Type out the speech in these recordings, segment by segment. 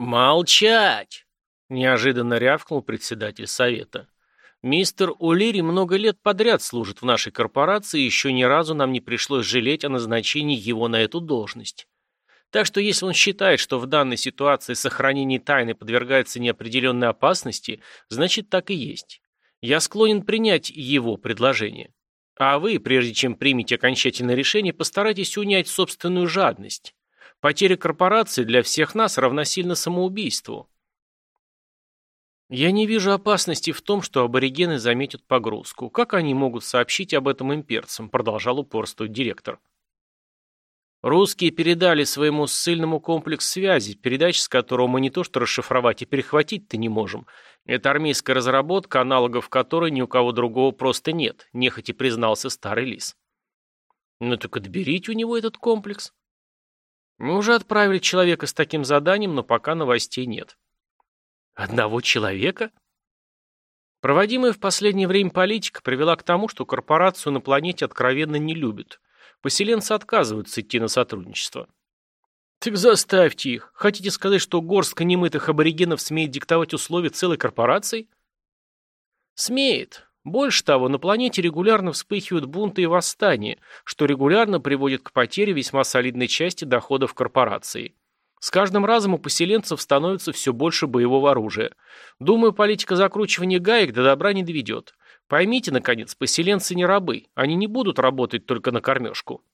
«Молчать!» – неожиданно рявкнул председатель совета. «Мистер Улири много лет подряд служит в нашей корпорации, и еще ни разу нам не пришлось жалеть о назначении его на эту должность. Так что если он считает, что в данной ситуации сохранение тайны подвергается неопределенной опасности, значит так и есть. Я склонен принять его предложение. А вы, прежде чем примете окончательное решение, постарайтесь унять собственную жадность. Потеря корпорации для всех нас равносильно самоубийству. Я не вижу опасности в том, что аборигены заметят погрузку. Как они могут сообщить об этом имперцам? Продолжал упорствовать директор. Русские передали своему ссыльному комплекс связи, передач с которого мы не то что расшифровать и перехватить-то не можем. Это армейская разработка, аналогов которой ни у кого другого просто нет, нехотя признался старый лис. Ну так отберите у него этот комплекс. Мы уже отправили человека с таким заданием, но пока новостей нет. Одного человека? Проводимая в последнее время политика привела к тому, что корпорацию на планете откровенно не любят. Поселенцы отказываются идти на сотрудничество. Так заставьте их. Хотите сказать, что горстка немытых аборигенов смеет диктовать условия целой корпорации? Смеет. Больше того, на планете регулярно вспыхивают бунты и восстания, что регулярно приводит к потере весьма солидной части доходов корпорации. С каждым разом у поселенцев становится все больше боевого оружия. Думаю, политика закручивания гаек до добра не доведет. Поймите, наконец, поселенцы не рабы, они не будут работать только на кормежку.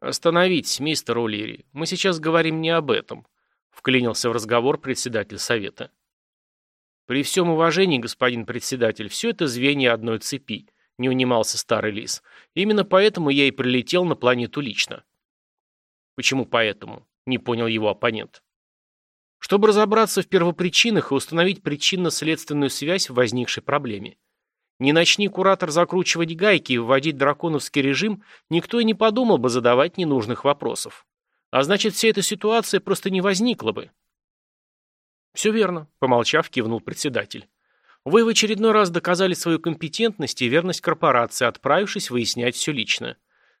Остановитесь, мистер Улири, мы сейчас говорим не об этом, вклинился в разговор председатель совета. «При всем уважении, господин председатель, все это звенья одной цепи», — не унимался старый лис. «Именно поэтому я и прилетел на планету лично». «Почему поэтому?» — не понял его оппонент. «Чтобы разобраться в первопричинах и установить причинно-следственную связь в возникшей проблеме. Не начни куратор закручивать гайки и вводить драконовский режим, никто и не подумал бы задавать ненужных вопросов. А значит, вся эта ситуация просто не возникла бы». «Все верно», — помолчав, кивнул председатель. «Вы в очередной раз доказали свою компетентность и верность корпорации, отправившись выяснять все лично.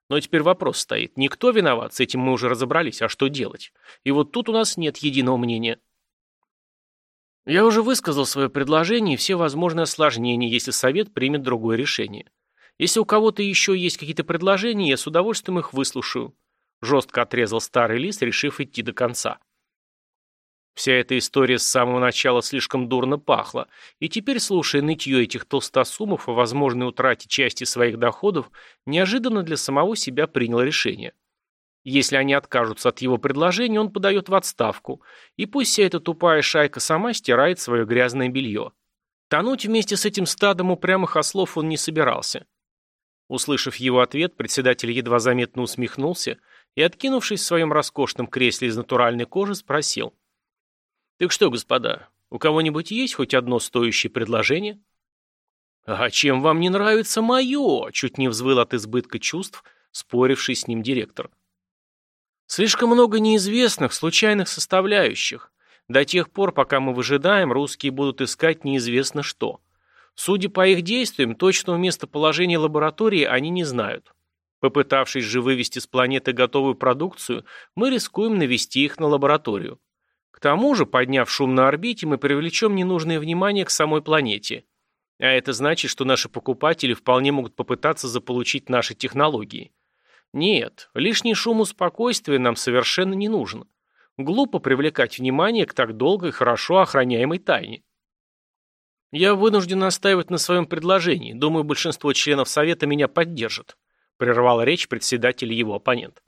Но теперь вопрос стоит. Никто виноват, с этим мы уже разобрались, а что делать? И вот тут у нас нет единого мнения». Я уже высказал свое предложение и все возможные осложнения, если совет примет другое решение. Если у кого-то еще есть какие-то предложения, я с удовольствием их выслушаю. Жестко отрезал старый лис, решив идти до конца. Вся эта история с самого начала слишком дурно пахла, и теперь, слушая нытье этих толстосумов о возможной утрате части своих доходов, неожиданно для самого себя принял решение. Если они откажутся от его предложения, он подает в отставку, и пусть вся эта тупая шайка сама стирает свое грязное белье. Тонуть вместе с этим стадом упрямых ослов он не собирался. Услышав его ответ, председатель едва заметно усмехнулся и, откинувшись в своем роскошном кресле из натуральной кожи, спросил – так что, господа, у кого-нибудь есть хоть одно стоящее предложение? А чем вам не нравится мое? Чуть не взвыл от избытка чувств, споривший с ним директор. Слишком много неизвестных, случайных составляющих. До тех пор, пока мы выжидаем, русские будут искать неизвестно что. Судя по их действиям, точного местоположения лаборатории они не знают. Попытавшись же вывести с планеты готовую продукцию, мы рискуем навести их на лабораторию. К тому же, подняв шум на орбите, мы привлечем ненужное внимание к самой планете. А это значит, что наши покупатели вполне могут попытаться заполучить наши технологии. Нет, лишний шум у спокойствия нам совершенно не нужен. Глупо привлекать внимание к так долгой, хорошо охраняемой тайне. Я вынужден настаивать на своем предложении. Думаю, большинство членов Совета меня поддержат. Прервал речь председатель его оппонент.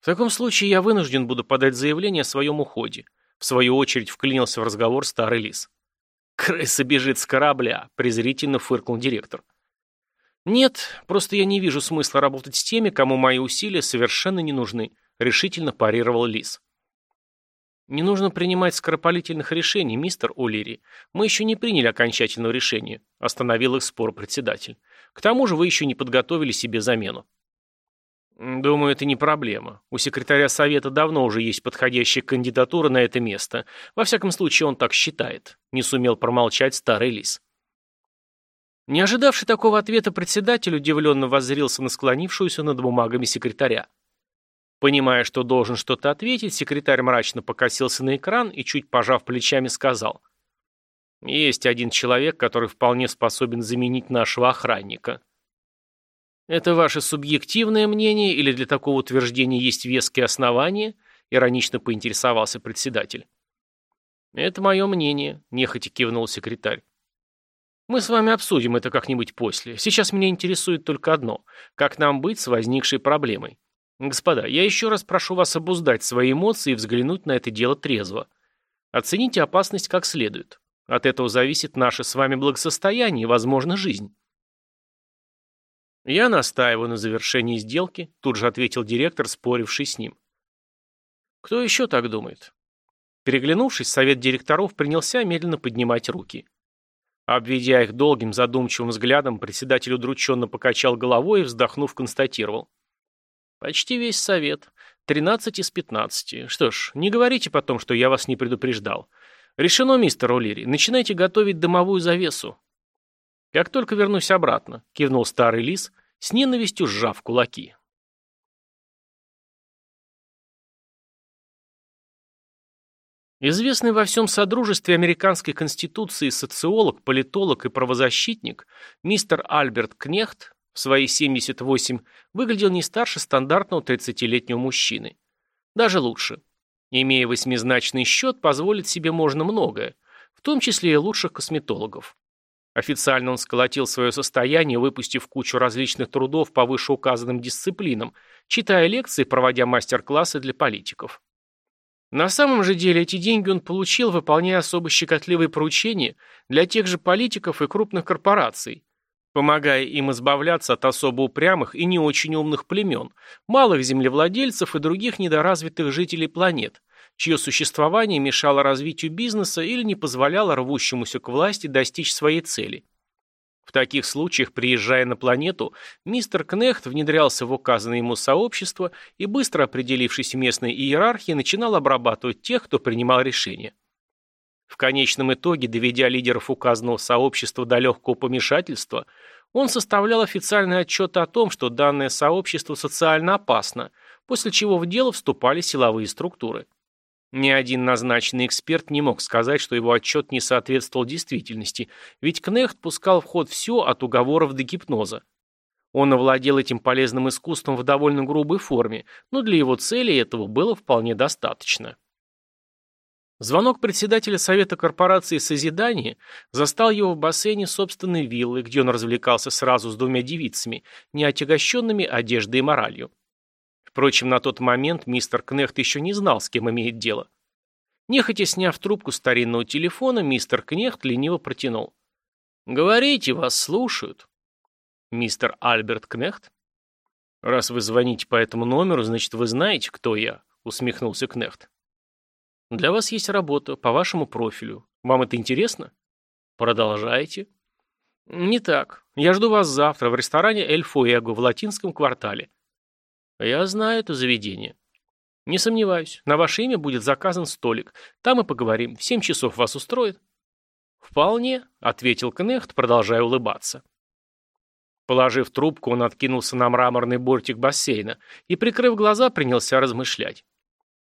В таком случае я вынужден буду подать заявление о своем уходе. В свою очередь вклинился в разговор старый лис. «Крыса бежит с корабля», — презрительно фыркнул директор. «Нет, просто я не вижу смысла работать с теми, кому мои усилия совершенно не нужны», — решительно парировал лис. «Не нужно принимать скоропалительных решений, мистер О'Лири. Мы еще не приняли окончательного решения», — остановил их спор председатель. «К тому же вы еще не подготовили себе замену». Думаю, это не проблема. У секретаря совета давно уже есть подходящая кандидатура на это место. Во всяком случае, он так считает. Не сумел промолчать старый лис. Не ожидавший такого ответа председатель удивленно воззрился на склонившуюся над бумагами секретаря. Понимая, что должен что-то ответить, секретарь мрачно покосился на экран и, чуть пожав плечами, сказал. «Есть один человек, который вполне способен заменить нашего охранника». «Это ваше субъективное мнение или для такого утверждения есть веские основания?» — иронично поинтересовался председатель. «Это мое мнение», — нехотя кивнул секретарь. «Мы с вами обсудим это как-нибудь после. Сейчас меня интересует только одно. Как нам быть с возникшей проблемой? Господа, я еще раз прошу вас обуздать свои эмоции и взглянуть на это дело трезво. Оцените опасность как следует. От этого зависит наше с вами благосостояние и, возможно, жизнь. Я настаиваю на завершении сделки, тут же ответил директор, споривший с ним. Кто еще так думает? Переглянувшись, совет директоров принялся медленно поднимать руки. Обведя их долгим задумчивым взглядом, председатель удрученно покачал головой и, вздохнув, констатировал. Почти весь совет. 13 из 15. Что ж, не говорите потом, что я вас не предупреждал. Решено, мистер Улири. Начинайте готовить дымовую завесу. Как только вернусь обратно, кивнул старый лис, с ненавистью сжав кулаки. Известный во всем Содружестве Американской Конституции социолог, политолог и правозащитник мистер Альберт Кнехт в свои 78 выглядел не старше стандартного 30-летнего мужчины. Даже лучше. Имея восьмизначный счет, позволить себе можно многое, в том числе и лучших косметологов. Официально он сколотил свое состояние, выпустив кучу различных трудов по вышеуказанным дисциплинам, читая лекции, проводя мастер-классы для политиков. На самом же деле эти деньги он получил, выполняя особо щекотливые поручения для тех же политиков и крупных корпораций, помогая им избавляться от особо упрямых и не очень умных племен, малых землевладельцев и других недоразвитых жителей планет, чье существование мешало развитию бизнеса или не позволяло рвущемуся к власти достичь своей цели. В таких случаях, приезжая на планету, мистер Кнехт внедрялся в указанное ему сообщество и, быстро определившись в местной иерархии, начинал обрабатывать тех, кто принимал решения. В конечном итоге, доведя лидеров указанного сообщества до легкого помешательства, он составлял официальный отчет о том, что данное сообщество социально опасно, после чего в дело вступали силовые структуры. Ни один назначенный эксперт не мог сказать, что его отчет не соответствовал действительности, ведь Кнехт пускал в ход все от уговоров до гипноза. Он овладел этим полезным искусством в довольно грубой форме, но для его цели этого было вполне достаточно. Звонок председателя Совета корпорации «Созидание» застал его в бассейне собственной виллы, где он развлекался сразу с двумя девицами, не отягощенными одеждой и моралью. Впрочем, на тот момент мистер Кнехт еще не знал, с кем имеет дело. Нехотя сняв трубку старинного телефона, мистер Кнехт лениво протянул. «Говорите, вас слушают». «Мистер Альберт Кнехт?» «Раз вы звоните по этому номеру, значит, вы знаете, кто я», — усмехнулся Кнехт. Для вас есть работа по вашему профилю. Вам это интересно? Продолжайте. Не так. Я жду вас завтра в ресторане Эль Фуэго в латинском квартале. Я знаю это заведение. Не сомневаюсь. На ваше имя будет заказан столик. Там и поговорим. В семь часов вас устроит? Вполне, ответил Кнехт, продолжая улыбаться. Положив трубку, он откинулся на мраморный бортик бассейна и, прикрыв глаза, принялся размышлять.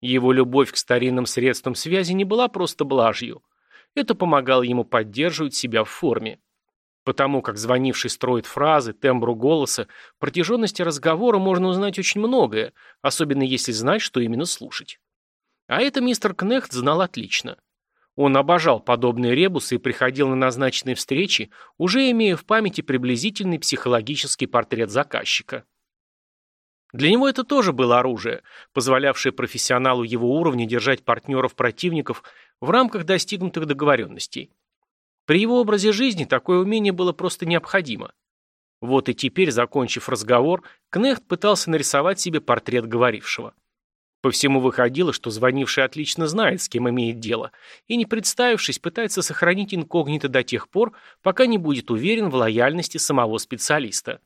Его любовь к старинным средствам связи не была просто блажью. Это помогало ему поддерживать себя в форме. Потому как звонивший строит фразы, тембру голоса, протяженности разговора можно узнать очень многое, особенно если знать, что именно слушать. А это мистер Кнехт знал отлично. Он обожал подобные ребусы и приходил на назначенные встречи, уже имея в памяти приблизительный психологический портрет заказчика. Для него это тоже было оружие, позволявшее профессионалу его уровня держать партнеров-противников в рамках достигнутых договоренностей. При его образе жизни такое умение было просто необходимо. Вот и теперь, закончив разговор, Кнехт пытался нарисовать себе портрет говорившего. По всему выходило, что звонивший отлично знает, с кем имеет дело, и, не представившись, пытается сохранить инкогнито до тех пор, пока не будет уверен в лояльности самого специалиста.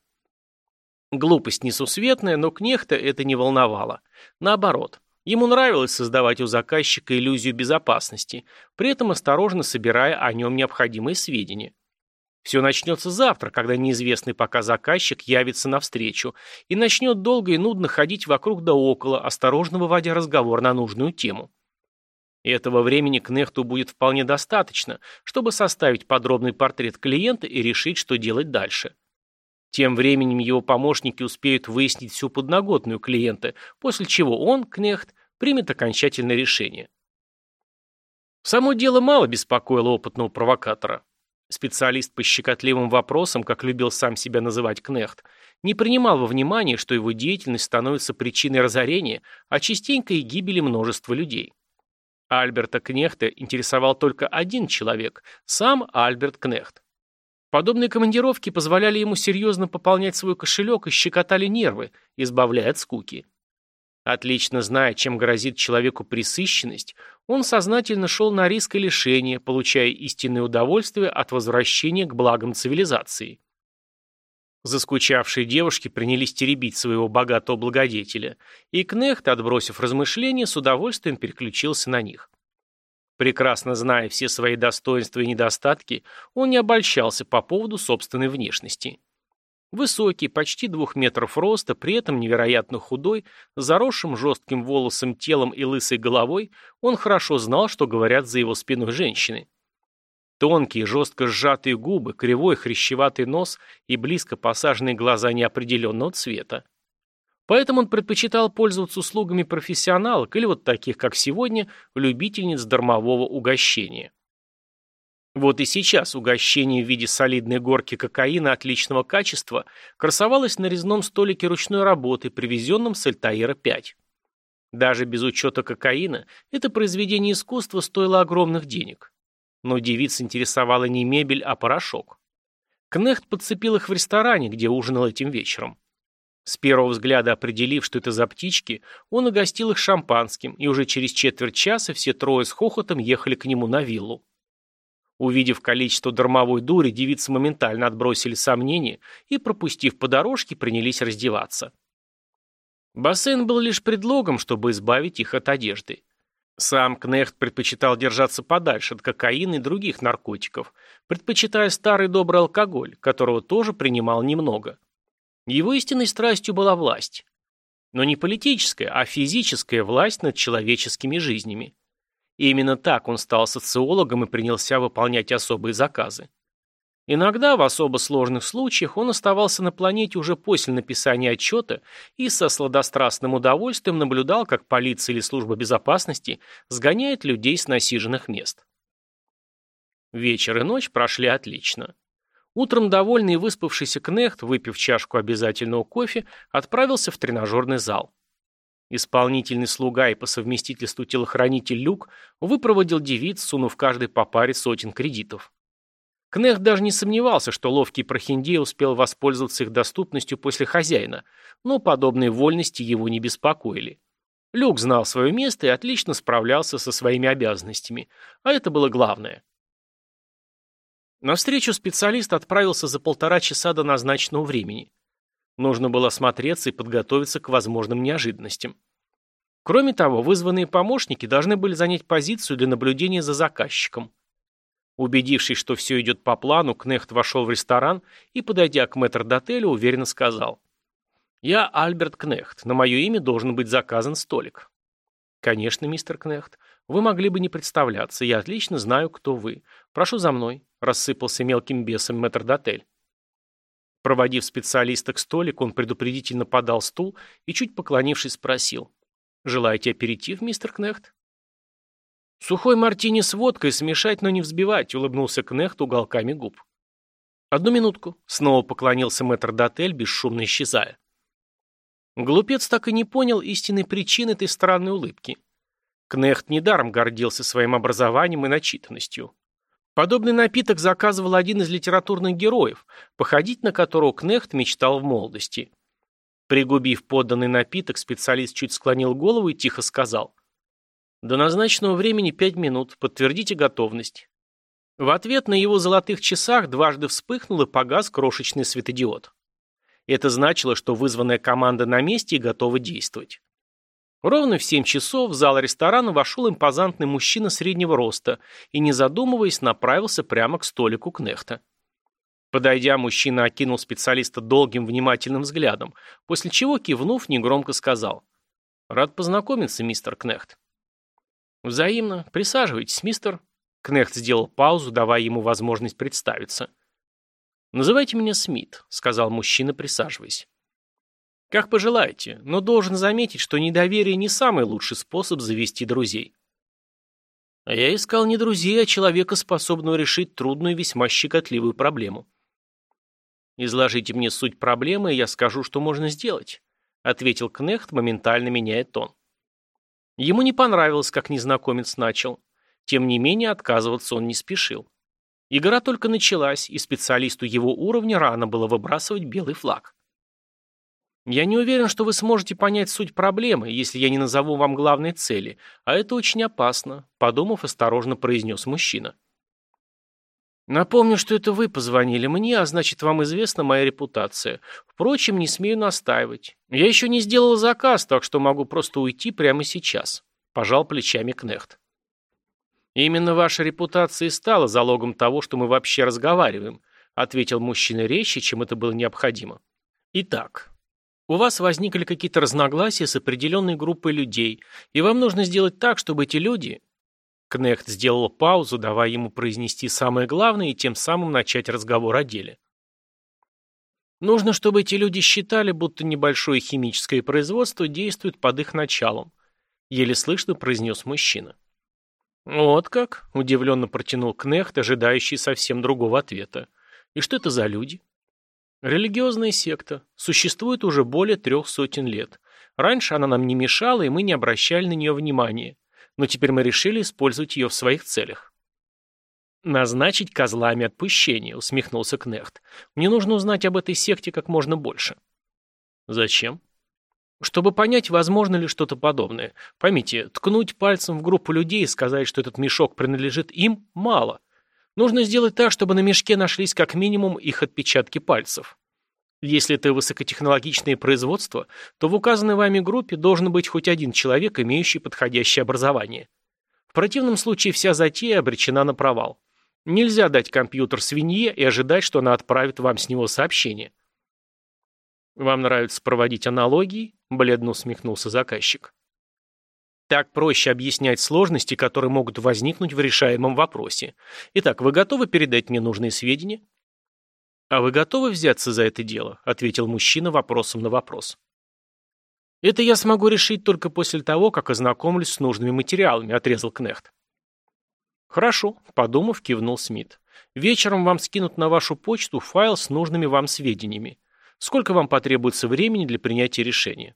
Глупость несусветная, но Кнехта это не волновало. Наоборот, ему нравилось создавать у заказчика иллюзию безопасности, при этом осторожно собирая о нем необходимые сведения. Все начнется завтра, когда неизвестный пока заказчик явится навстречу и начнет долго и нудно ходить вокруг да около, осторожно выводя разговор на нужную тему. Этого времени Кнехту будет вполне достаточно, чтобы составить подробный портрет клиента и решить, что делать дальше. Тем временем его помощники успеют выяснить всю подноготную клиента, после чего он, Кнехт, примет окончательное решение. Само дело мало беспокоило опытного провокатора. Специалист по щекотливым вопросам, как любил сам себя называть Кнехт, не принимал во внимание, что его деятельность становится причиной разорения, а частенько и гибели множества людей. Альберта Кнехта интересовал только один человек – сам Альберт Кнехт. Подобные командировки позволяли ему серьезно пополнять свой кошелек и щекотали нервы, избавляя от скуки. Отлично зная, чем грозит человеку пресыщенность, он сознательно шел на риск и лишение, получая истинное удовольствие от возвращения к благам цивилизации. Заскучавшие девушки принялись теребить своего богатого благодетеля, и Кнехт, отбросив размышления, с удовольствием переключился на них. Прекрасно зная все свои достоинства и недостатки, он не обольщался по поводу собственной внешности. Высокий, почти двух метров роста, при этом невероятно худой, заросшим жестким волосом телом и лысой головой, он хорошо знал, что говорят за его спиной женщины. Тонкие, жестко сжатые губы, кривой хрящеватый нос и близко посаженные глаза неопределенного цвета. Поэтому он предпочитал пользоваться услугами профессионалок или вот таких, как сегодня, любительниц дармового угощения. Вот и сейчас угощение в виде солидной горки кокаина отличного качества красовалось на резном столике ручной работы, привезенном с Альтаира-5. Даже без учета кокаина это произведение искусства стоило огромных денег. Но девиц интересовала не мебель, а порошок. Кнехт подцепил их в ресторане, где ужинал этим вечером. С первого взгляда определив, что это за птички, он угостил их шампанским, и уже через четверть часа все трое с хохотом ехали к нему на виллу. Увидев количество дармовой дури, девицы моментально отбросили сомнения и, пропустив по дорожке, принялись раздеваться. Бассейн был лишь предлогом, чтобы избавить их от одежды. Сам Кнехт предпочитал держаться подальше от кокаина и других наркотиков, предпочитая старый добрый алкоголь, которого тоже принимал немного. Его истинной страстью была власть. Но не политическая, а физическая власть над человеческими жизнями. И именно так он стал социологом и принялся выполнять особые заказы. Иногда, в особо сложных случаях, он оставался на планете уже после написания отчета и со сладострастным удовольствием наблюдал, как полиция или служба безопасности сгоняет людей с насиженных мест. Вечер и ночь прошли отлично. Утром довольный и выспавшийся Кнехт, выпив чашку обязательного кофе, отправился в тренажерный зал. Исполнительный слуга и по совместительству телохранитель Люк выпроводил девиц, сунув каждый по паре сотен кредитов. Кнех даже не сомневался, что ловкий прохиндей успел воспользоваться их доступностью после хозяина, но подобные вольности его не беспокоили. Люк знал свое место и отлично справлялся со своими обязанностями, а это было главное. На встречу специалист отправился за полтора часа до назначенного времени. Нужно было осмотреться и подготовиться к возможным неожиданностям. Кроме того, вызванные помощники должны были занять позицию для наблюдения за заказчиком. Убедившись, что все идет по плану, Кнехт вошел в ресторан и, подойдя к мэтр-дотелю, уверенно сказал. «Я Альберт Кнехт. На мое имя должен быть заказан столик». «Конечно, мистер Кнехт. Вы могли бы не представляться. Я отлично знаю, кто вы. Прошу за мной», — рассыпался мелким бесом мэтр-дотель. Проводив специалиста к столику, он предупредительно подал стул и, чуть поклонившись, спросил. «Желаете аперитив, мистер Кнехт?» «Сухой мартини с водкой смешать, но не взбивать», — улыбнулся Кнехт уголками губ. «Одну минутку», — снова поклонился мэтр Дотель, бесшумно исчезая. Глупец так и не понял истинной причины этой странной улыбки. Кнехт недаром гордился своим образованием и начитанностью. Подобный напиток заказывал один из литературных героев, походить на которого Кнехт мечтал в молодости. Пригубив подданный напиток, специалист чуть склонил голову и тихо сказал. До назначенного времени пять минут. Подтвердите готовность. В ответ на его золотых часах дважды вспыхнул и погас крошечный светодиод. Это значило, что вызванная команда на месте и готова действовать. Ровно в семь часов в зал ресторана вошел импозантный мужчина среднего роста и, не задумываясь, направился прямо к столику Кнехта. Подойдя, мужчина окинул специалиста долгим внимательным взглядом, после чего, кивнув, негромко сказал. «Рад познакомиться, мистер Кнехт». «Взаимно. Присаживайтесь, мистер...» Кнехт сделал паузу, давая ему возможность представиться. «Называйте меня Смит», — сказал мужчина, присаживаясь. «Как пожелаете, но должен заметить, что недоверие не самый лучший способ завести друзей». А я искал не друзей, а человека, способного решить трудную весьма щекотливую проблему. «Изложите мне суть проблемы, и я скажу, что можно сделать», — ответил Кнехт, моментально меняя тон. Ему не понравилось, как незнакомец начал. Тем не менее, отказываться он не спешил. Игра только началась, и специалисту его уровня рано было выбрасывать белый флаг. Я не уверен, что вы сможете понять суть проблемы, если я не назову вам главной цели, а это очень опасно, подумав, осторожно произнес мужчина. Напомню, что это вы позвонили мне, а значит, вам известна моя репутация. Впрочем, не смею настаивать. Я еще не сделал заказ, так что могу просто уйти прямо сейчас. Пожал плечами Кнехт. Именно ваша репутация и стала залогом того, что мы вообще разговариваем, ответил мужчина резче, чем это было необходимо. Итак, у вас возникли какие-то разногласия с определенной группой людей, и вам нужно сделать так, чтобы эти люди, Кнехт сделал паузу, давая ему произнести самое главное и тем самым начать разговор о деле. Нужно, чтобы эти люди считали, будто небольшое химическое производство действует под их началом. Еле слышно произнес мужчина. «Вот как?» – удивленно протянул Кнехт, ожидающий совсем другого ответа. «И что это за люди?» «Религиозная секта. Существует уже более трех сотен лет. Раньше она нам не мешала, и мы не обращали на нее внимания но теперь мы решили использовать ее в своих целях. «Назначить козлами отпущения», — усмехнулся Кнехт. «Мне нужно узнать об этой секте как можно больше». «Зачем?» «Чтобы понять, возможно ли что-то подобное. Поймите, ткнуть пальцем в группу людей и сказать, что этот мешок принадлежит им, мало. Нужно сделать так, чтобы на мешке нашлись как минимум их отпечатки пальцев. Если это высокотехнологичное производство, то в указанной вами группе должен быть хоть один человек, имеющий подходящее образование. В противном случае вся затея обречена на провал. Нельзя дать компьютер свинье и ожидать, что она отправит вам с него сообщение. «Вам нравится проводить аналогии?» – бледно усмехнулся заказчик. Так проще объяснять сложности, которые могут возникнуть в решаемом вопросе. Итак, вы готовы передать мне нужные сведения? «А вы готовы взяться за это дело?» – ответил мужчина вопросом на вопрос. «Это я смогу решить только после того, как ознакомлюсь с нужными материалами», – отрезал Кнехт. «Хорошо», – подумав, кивнул Смит. «Вечером вам скинут на вашу почту файл с нужными вам сведениями. Сколько вам потребуется времени для принятия решения?»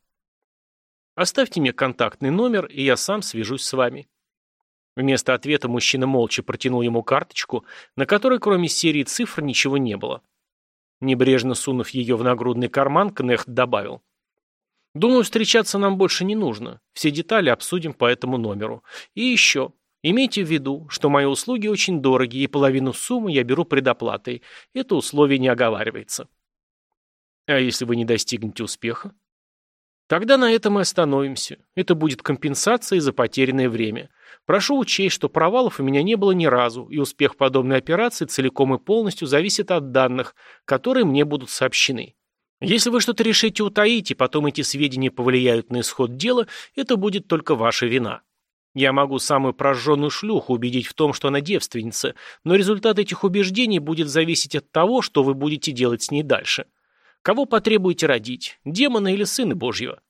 «Оставьте мне контактный номер, и я сам свяжусь с вами». Вместо ответа мужчина молча протянул ему карточку, на которой кроме серии цифр ничего не было. Небрежно сунув ее в нагрудный карман, Кнехт добавил. «Думаю, встречаться нам больше не нужно. Все детали обсудим по этому номеру. И еще. Имейте в виду, что мои услуги очень дорогие, и половину суммы я беру предоплатой. Это условие не оговаривается». «А если вы не достигнете успеха?» «Тогда на этом и остановимся. Это будет компенсация за потерянное время. Прошу учесть, что провалов у меня не было ни разу, и успех подобной операции целиком и полностью зависит от данных, которые мне будут сообщены. Если вы что-то решите утаить, и потом эти сведения повлияют на исход дела, это будет только ваша вина. Я могу самую прожженную шлюху убедить в том, что она девственница, но результат этих убеждений будет зависеть от того, что вы будете делать с ней дальше. Кого потребуете родить, демона или сына Божьего?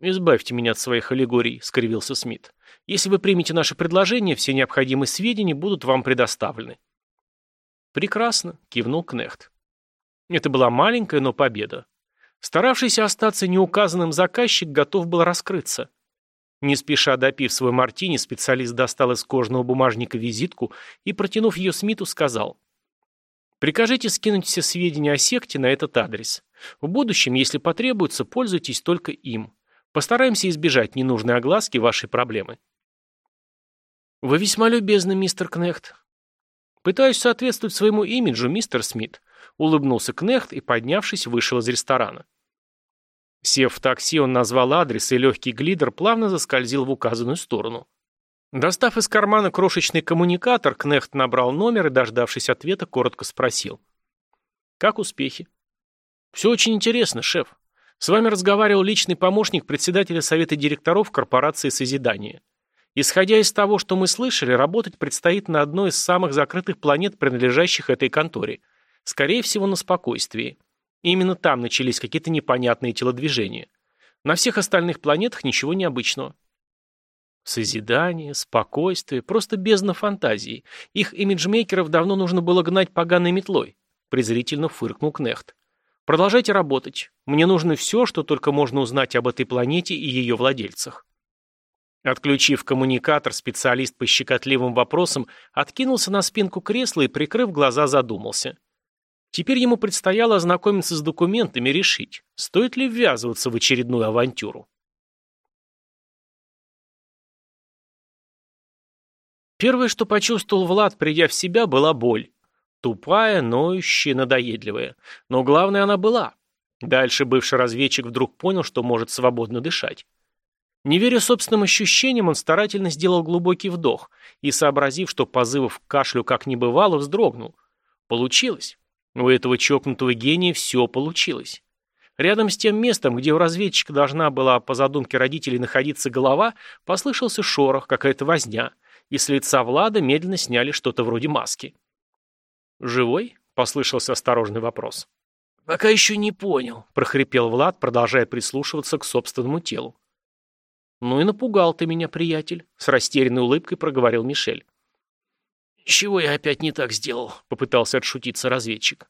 «Избавьте меня от своих аллегорий», — скривился Смит. «Если вы примете наше предложение, все необходимые сведения будут вам предоставлены». «Прекрасно», — кивнул Кнехт. Это была маленькая, но победа. Старавшийся остаться неуказанным заказчик готов был раскрыться. Не спеша допив свой мартини, специалист достал из кожаного бумажника визитку и, протянув ее Смиту, сказал «Прикажите скинуть все сведения о секте на этот адрес. В будущем, если потребуется, пользуйтесь только им. Постараемся избежать ненужной огласки вашей проблемы. Вы весьма любезны, мистер Кнехт. Пытаюсь соответствовать своему имиджу, мистер Смит. Улыбнулся Кнехт и, поднявшись, вышел из ресторана. Сев в такси, он назвал адрес, и легкий глидер плавно заскользил в указанную сторону. Достав из кармана крошечный коммуникатор, Кнехт набрал номер и, дождавшись ответа, коротко спросил. Как успехи? Все очень интересно, шеф. С вами разговаривал личный помощник председателя совета директоров корпорации «Созидание». Исходя из того, что мы слышали, работать предстоит на одной из самых закрытых планет, принадлежащих этой конторе. Скорее всего, на спокойствии. именно там начались какие-то непонятные телодвижения. На всех остальных планетах ничего необычного. Созидание, спокойствие, просто бездна фантазии. Их имиджмейкеров давно нужно было гнать поганой метлой. Презрительно фыркнул Кнехт. Продолжайте работать. Мне нужно все, что только можно узнать об этой планете и ее владельцах. Отключив коммуникатор, специалист по щекотливым вопросам откинулся на спинку кресла и, прикрыв глаза, задумался. Теперь ему предстояло ознакомиться с документами и решить, стоит ли ввязываться в очередную авантюру. Первое, что почувствовал Влад, придя в себя, была боль. Тупая, ноющая, надоедливая. Но главное, она была. Дальше бывший разведчик вдруг понял, что может свободно дышать. Не веря собственным ощущениям, он старательно сделал глубокий вдох и, сообразив, что позывов к кашлю как не бывало, вздрогнул. Получилось. У этого чокнутого гения все получилось. Рядом с тем местом, где у разведчика должна была по задумке родителей находиться голова, послышался шорох, какая-то возня, и с лица Влада медленно сняли что-то вроде маски. «Живой?» — послышался осторожный вопрос. «Пока еще не понял», — прохрипел Влад, продолжая прислушиваться к собственному телу. «Ну и напугал ты меня, приятель», — с растерянной улыбкой проговорил Мишель. «Чего я опять не так сделал?» — попытался отшутиться разведчик.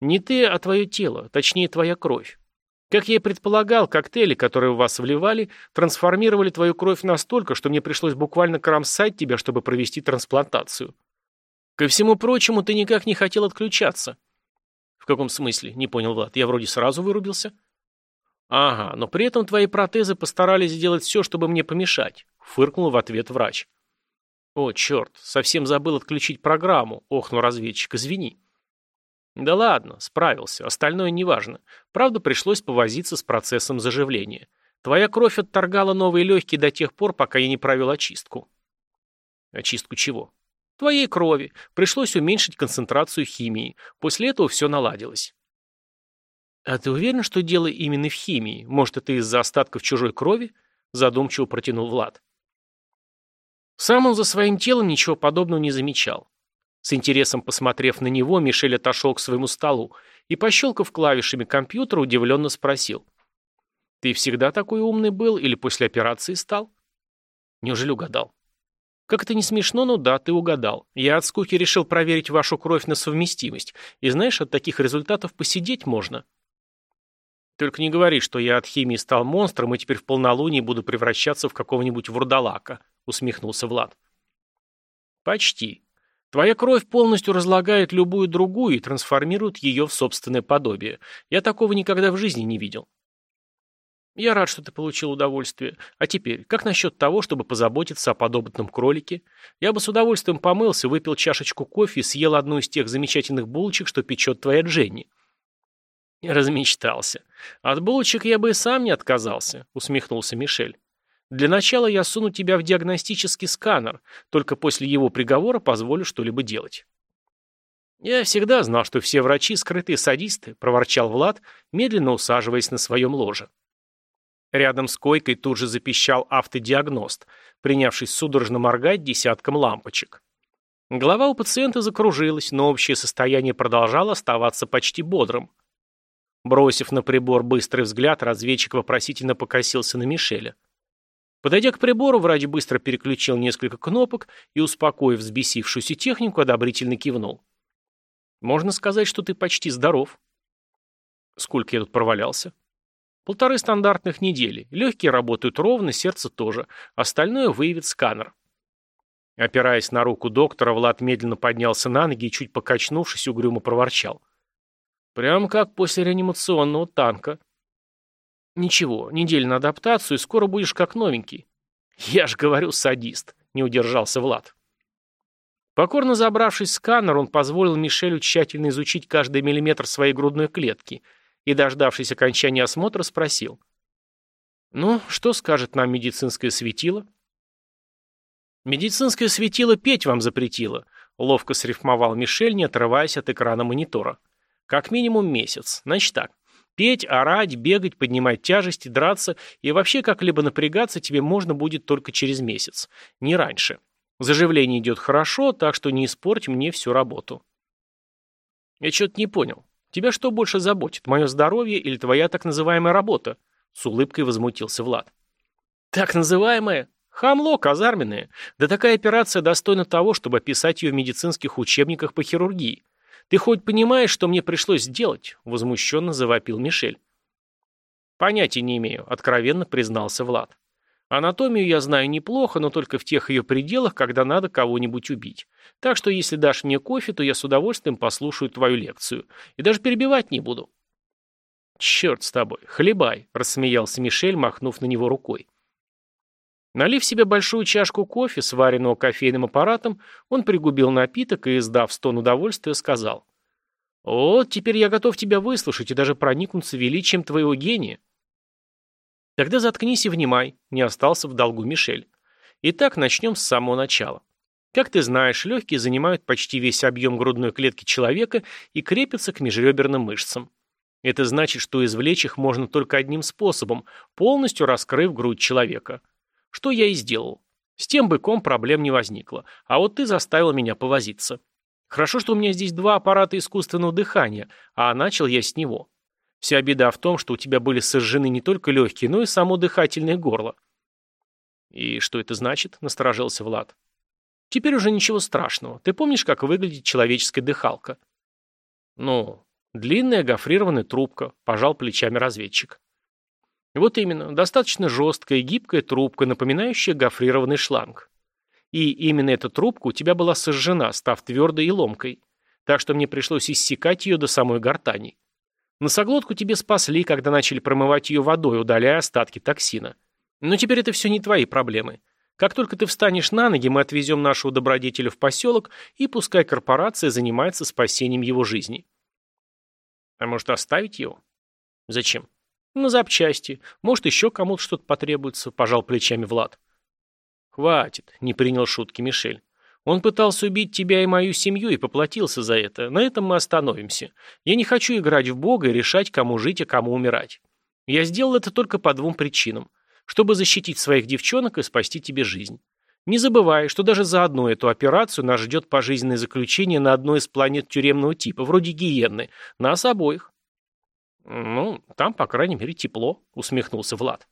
«Не ты, а твое тело, точнее, твоя кровь. Как я и предполагал, коктейли, которые в вас вливали, трансформировали твою кровь настолько, что мне пришлось буквально кромсать тебя, чтобы провести трансплантацию. Ко всему прочему, ты никак не хотел отключаться». «В каком смысле?» — не понял Влад. «Я вроде сразу вырубился». «Ага, но при этом твои протезы постарались сделать все, чтобы мне помешать», — фыркнул в ответ врач. «О, черт, совсем забыл отключить программу», — охнул разведчик, извини. «Да ладно, справился, остальное неважно. Правда, пришлось повозиться с процессом заживления. Твоя кровь отторгала новые легкие до тех пор, пока я не провел очистку». «Очистку чего?» «Твоей крови. Пришлось уменьшить концентрацию химии. После этого все наладилось». «А ты уверен, что дело именно в химии? Может, это из-за остатков чужой крови?» Задумчиво протянул Влад. Сам он за своим телом ничего подобного не замечал. С интересом посмотрев на него, Мишель отошел к своему столу и, пощелкав клавишами компьютера, удивленно спросил. «Ты всегда такой умный был или после операции стал?» «Неужели угадал?» «Как это не смешно, но да, ты угадал. Я от скуки решил проверить вашу кровь на совместимость. И знаешь, от таких результатов посидеть можно». Только не говори, что я от химии стал монстром и теперь в полнолуние буду превращаться в какого-нибудь вурдалака», — усмехнулся Влад. «Почти. Твоя кровь полностью разлагает любую другую и трансформирует ее в собственное подобие. Я такого никогда в жизни не видел». «Я рад, что ты получил удовольствие. А теперь, как насчет того, чтобы позаботиться о подопытном кролике? Я бы с удовольствием помылся, выпил чашечку кофе и съел одну из тех замечательных булочек, что печет твоя Дженни». Размечтался. От булочек я бы и сам не отказался, усмехнулся Мишель. Для начала я суну тебя в диагностический сканер, только после его приговора позволю что-либо делать. Я всегда знал, что все врачи скрытые садисты, проворчал Влад, медленно усаживаясь на своем ложе. Рядом с койкой тут же запищал автодиагност, принявшись судорожно моргать десятком лампочек. Голова у пациента закружилась, но общее состояние продолжало оставаться почти бодрым. Бросив на прибор быстрый взгляд, разведчик вопросительно покосился на Мишеля. Подойдя к прибору, врач быстро переключил несколько кнопок и, успокоив взбесившуюся технику, одобрительно кивнул. «Можно сказать, что ты почти здоров». «Сколько я тут провалялся?» «Полторы стандартных недели. Легкие работают ровно, сердце тоже. Остальное выявит сканер». Опираясь на руку доктора, Влад медленно поднялся на ноги и, чуть покачнувшись, угрюмо проворчал. Прям как после реанимационного танка. Ничего, неделя на адаптацию, и скоро будешь как новенький. Я ж говорю, садист, не удержался Влад. Покорно забравшись в сканер, он позволил Мишелю тщательно изучить каждый миллиметр своей грудной клетки и, дождавшись окончания осмотра, спросил. «Ну, что скажет нам медицинское светило?» «Медицинское светило петь вам запретило», — ловко срифмовал Мишель, не отрываясь от экрана монитора. Как минимум месяц. Значит так. Петь, орать, бегать, поднимать тяжести, драться и вообще как-либо напрягаться тебе можно будет только через месяц. Не раньше. Заживление идет хорошо, так что не испорть мне всю работу. Я что-то не понял. Тебя что больше заботит, мое здоровье или твоя так называемая работа? С улыбкой возмутился Влад. Так называемая? Хамло казарменное. Да такая операция достойна того, чтобы описать ее в медицинских учебниках по хирургии. Ты хоть понимаешь, что мне пришлось сделать? Возмущенно завопил Мишель. Понятия не имею, откровенно признался Влад. Анатомию я знаю неплохо, но только в тех ее пределах, когда надо кого-нибудь убить. Так что если дашь мне кофе, то я с удовольствием послушаю твою лекцию. И даже перебивать не буду. Черт с тобой, хлебай, рассмеялся Мишель, махнув на него рукой. Налив себе большую чашку кофе, сваренного кофейным аппаратом, он пригубил напиток и, издав стон удовольствия, сказал. «Вот, теперь я готов тебя выслушать и даже проникнуться величием твоего гения». Тогда заткнись и внимай, не остался в долгу Мишель. Итак, начнем с самого начала. Как ты знаешь, легкие занимают почти весь объем грудной клетки человека и крепятся к межреберным мышцам. Это значит, что извлечь их можно только одним способом, полностью раскрыв грудь человека. Что я и сделал. С тем быком проблем не возникло, а вот ты заставил меня повозиться. Хорошо, что у меня здесь два аппарата искусственного дыхания, а начал я с него. Вся беда в том, что у тебя были сожжены не только легкие, но и само дыхательное горло. «И что это значит?» – насторожился Влад. «Теперь уже ничего страшного. Ты помнишь, как выглядит человеческая дыхалка?» «Ну, длинная гофрированная трубка», – пожал плечами разведчик. «Вот именно, достаточно жесткая и гибкая трубка, напоминающая гофрированный шланг. И именно эта трубка у тебя была сожжена, став твердой и ломкой. Так что мне пришлось иссекать ее до самой гортани. Носоглотку тебе спасли, когда начали промывать ее водой, удаляя остатки токсина. Но теперь это все не твои проблемы. Как только ты встанешь на ноги, мы отвезем нашего добродетеля в поселок, и пускай корпорация занимается спасением его жизни. А может, оставить его? Зачем? На запчасти. Может, еще кому-то что-то потребуется, пожал плечами Влад. Хватит, не принял шутки Мишель. Он пытался убить тебя и мою семью и поплатился за это. На этом мы остановимся. Я не хочу играть в Бога и решать, кому жить, а кому умирать. Я сделал это только по двум причинам. Чтобы защитить своих девчонок и спасти тебе жизнь. Не забывай, что даже за одну эту операцию нас ждет пожизненное заключение на одной из планет тюремного типа, вроде гиенны. Нас обоих. Ну, там, по крайней мере, тепло, усмехнулся Влад.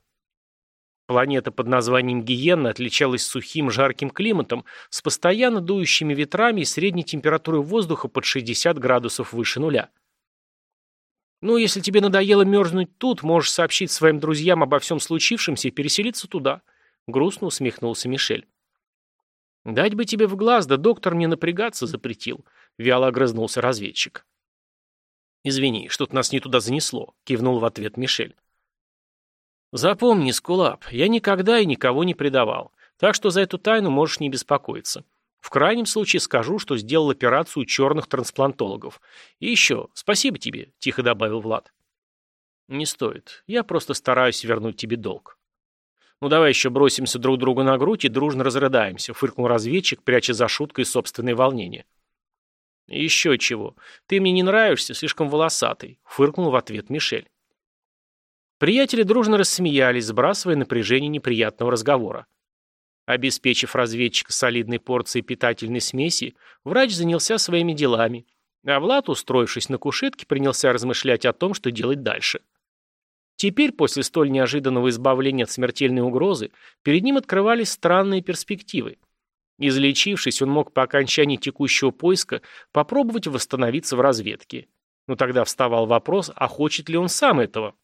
Планета под названием Гиенна отличалась сухим жарким климатом с постоянно дующими ветрами и средней температурой воздуха под 60 градусов выше нуля. Ну, если тебе надоело мерзнуть тут, можешь сообщить своим друзьям обо всем случившемся и переселиться туда. Грустно усмехнулся Мишель. Дать бы тебе в глаз, да доктор мне напрягаться запретил. Вяло огрызнулся разведчик. Извини, что-то нас не туда занесло, кивнул в ответ Мишель. Запомни, Скулап, я никогда и никого не предавал, так что за эту тайну можешь не беспокоиться. В крайнем случае скажу, что сделал операцию черных трансплантологов. И еще, спасибо тебе, тихо добавил Влад. Не стоит, я просто стараюсь вернуть тебе долг. Ну давай еще бросимся друг другу на грудь и дружно разрыдаемся, фыркнул разведчик, пряча за шуткой собственное волнение. «Еще чего. Ты мне не нравишься, слишком волосатый», — фыркнул в ответ Мишель. Приятели дружно рассмеялись, сбрасывая напряжение неприятного разговора. Обеспечив разведчика солидной порцией питательной смеси, врач занялся своими делами, а Влад, устроившись на кушетке, принялся размышлять о том, что делать дальше. Теперь, после столь неожиданного избавления от смертельной угрозы, перед ним открывались странные перспективы. Излечившись, он мог по окончании текущего поиска попробовать восстановиться в разведке. Но тогда вставал вопрос, а хочет ли он сам этого?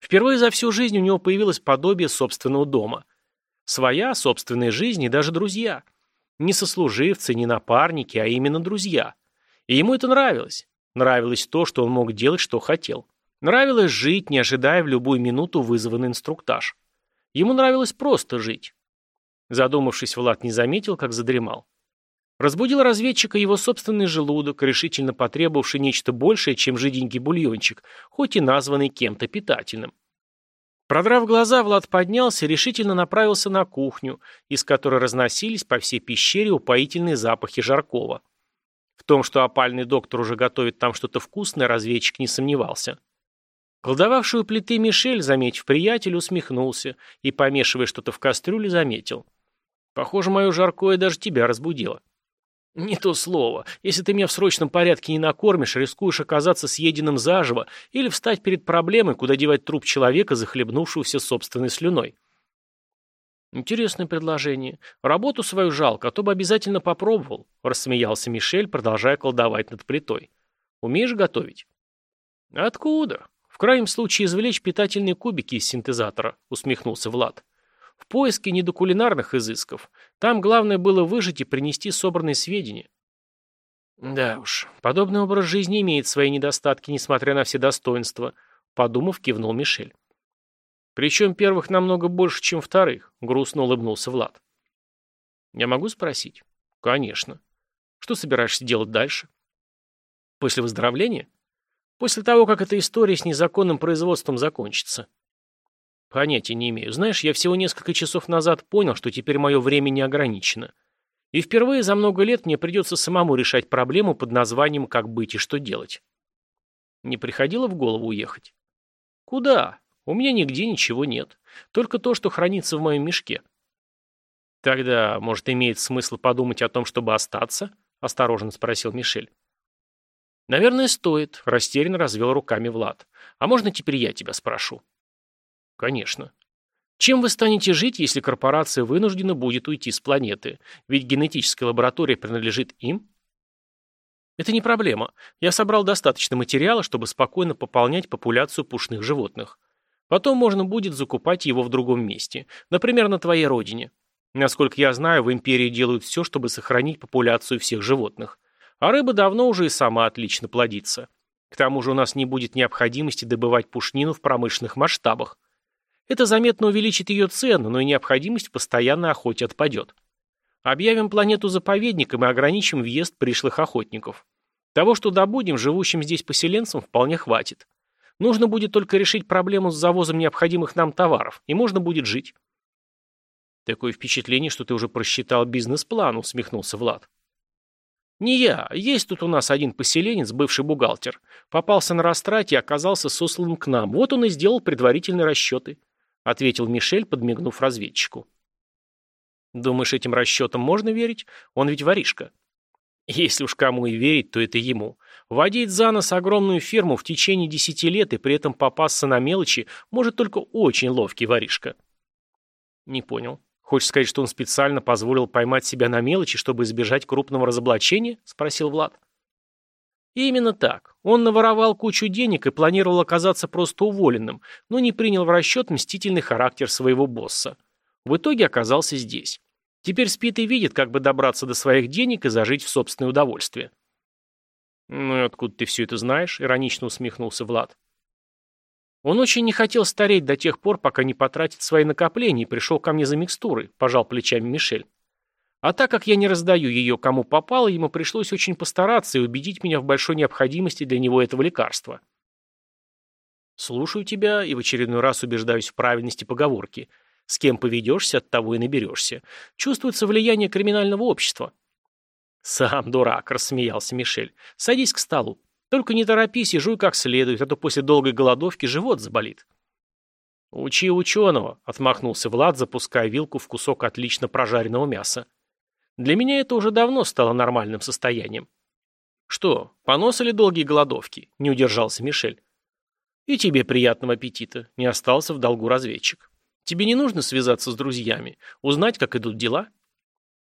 Впервые за всю жизнь у него появилось подобие собственного дома. Своя собственная жизнь и даже друзья. Не сослуживцы, не напарники, а именно друзья. И ему это нравилось. Нравилось то, что он мог делать, что хотел. Нравилось жить, не ожидая в любую минуту вызванный инструктаж. Ему нравилось просто жить. Задумавшись, Влад не заметил, как задремал. Разбудил разведчика его собственный желудок, решительно потребовавший нечто большее, чем жиденький бульончик, хоть и названный кем-то питательным. Продрав глаза, Влад поднялся и решительно направился на кухню, из которой разносились по всей пещере упоительные запахи жаркого. В том, что опальный доктор уже готовит там что-то вкусное, разведчик не сомневался. Колдовавший у плиты Мишель, заметив приятеля, усмехнулся и, помешивая что-то в кастрюле, заметил. «Похоже, мое жаркое даже тебя разбудило». «Не то слово. Если ты меня в срочном порядке не накормишь, рискуешь оказаться съеденным заживо или встать перед проблемой, куда девать труп человека, захлебнувшегося собственной слюной». «Интересное предложение. Работу свою жалко, а то бы обязательно попробовал», — рассмеялся Мишель, продолжая колдовать над плитой. «Умеешь готовить?» «Откуда? В крайнем случае извлечь питательные кубики из синтезатора», — усмехнулся Влад. «В поиске не до кулинарных изысков. Там главное было выжить и принести собранные сведения». «Да уж, подобный образ жизни имеет свои недостатки, несмотря на все достоинства», — подумав, кивнул Мишель. Причем первых намного больше, чем вторых, грустно улыбнулся Влад. Я могу спросить? Конечно. Что собираешься делать дальше? После выздоровления? После того, как эта история с незаконным производством закончится. Понятия не имею. Знаешь, я всего несколько часов назад понял, что теперь мое время не ограничено. И впервые за много лет мне придется самому решать проблему под названием «Как быть и что делать». Не приходило в голову уехать? Куда? У меня нигде ничего нет. Только то, что хранится в моем мешке. Тогда, может, имеет смысл подумать о том, чтобы остаться? Осторожно спросил Мишель. Наверное, стоит, растерянно развел руками Влад. А можно теперь я тебя спрошу? Конечно. Чем вы станете жить, если корпорация вынуждена будет уйти с планеты? Ведь генетическая лаборатория принадлежит им? Это не проблема. Я собрал достаточно материала, чтобы спокойно пополнять популяцию пушных животных. Потом можно будет закупать его в другом месте, например, на твоей родине. Насколько я знаю, в империи делают все, чтобы сохранить популяцию всех животных. А рыба давно уже и сама отлично плодится. К тому же у нас не будет необходимости добывать пушнину в промышленных масштабах. Это заметно увеличит ее цену, но и необходимость в постоянной охоте отпадет. Объявим планету заповедником и ограничим въезд пришлых охотников. Того, что добудем, живущим здесь поселенцам вполне хватит. Нужно будет только решить проблему с завозом необходимых нам товаров, и можно будет жить. Такое впечатление, что ты уже просчитал бизнес-план, усмехнулся Влад. Не я. Есть тут у нас один поселенец, бывший бухгалтер. Попался на растрате и оказался сосланным к нам. Вот он и сделал предварительные расчеты, ответил Мишель, подмигнув разведчику. Думаешь, этим расчетам можно верить? Он ведь воришка. Если уж кому и верить, то это ему. Водить за нос огромную фирму в течение десяти лет и при этом попасться на мелочи может только очень ловкий воришка. Не понял. Хочешь сказать, что он специально позволил поймать себя на мелочи, чтобы избежать крупного разоблачения? Спросил Влад. И именно так. Он наворовал кучу денег и планировал оказаться просто уволенным, но не принял в расчет мстительный характер своего босса. В итоге оказался здесь. Теперь спит и видит, как бы добраться до своих денег и зажить в собственное удовольствие. «Ну и откуда ты все это знаешь?» — иронично усмехнулся Влад. «Он очень не хотел стареть до тех пор, пока не потратит свои накопления и пришел ко мне за микстурой», — пожал плечами Мишель. «А так как я не раздаю ее кому попало, ему пришлось очень постараться и убедить меня в большой необходимости для него этого лекарства». «Слушаю тебя и в очередной раз убеждаюсь в правильности поговорки — с кем поведешься, от того и наберешься. Чувствуется влияние криминального общества. Сам дурак, рассмеялся Мишель. Садись к столу. Только не торопись и жуй как следует, а то после долгой голодовки живот заболит. «Учи ученого», — отмахнулся Влад, запуская вилку в кусок отлично прожаренного мяса. «Для меня это уже давно стало нормальным состоянием». «Что, понос или долгие голодовки?» — не удержался Мишель. «И тебе приятного аппетита», — не остался в долгу разведчик. Тебе не нужно связаться с друзьями, узнать, как идут дела?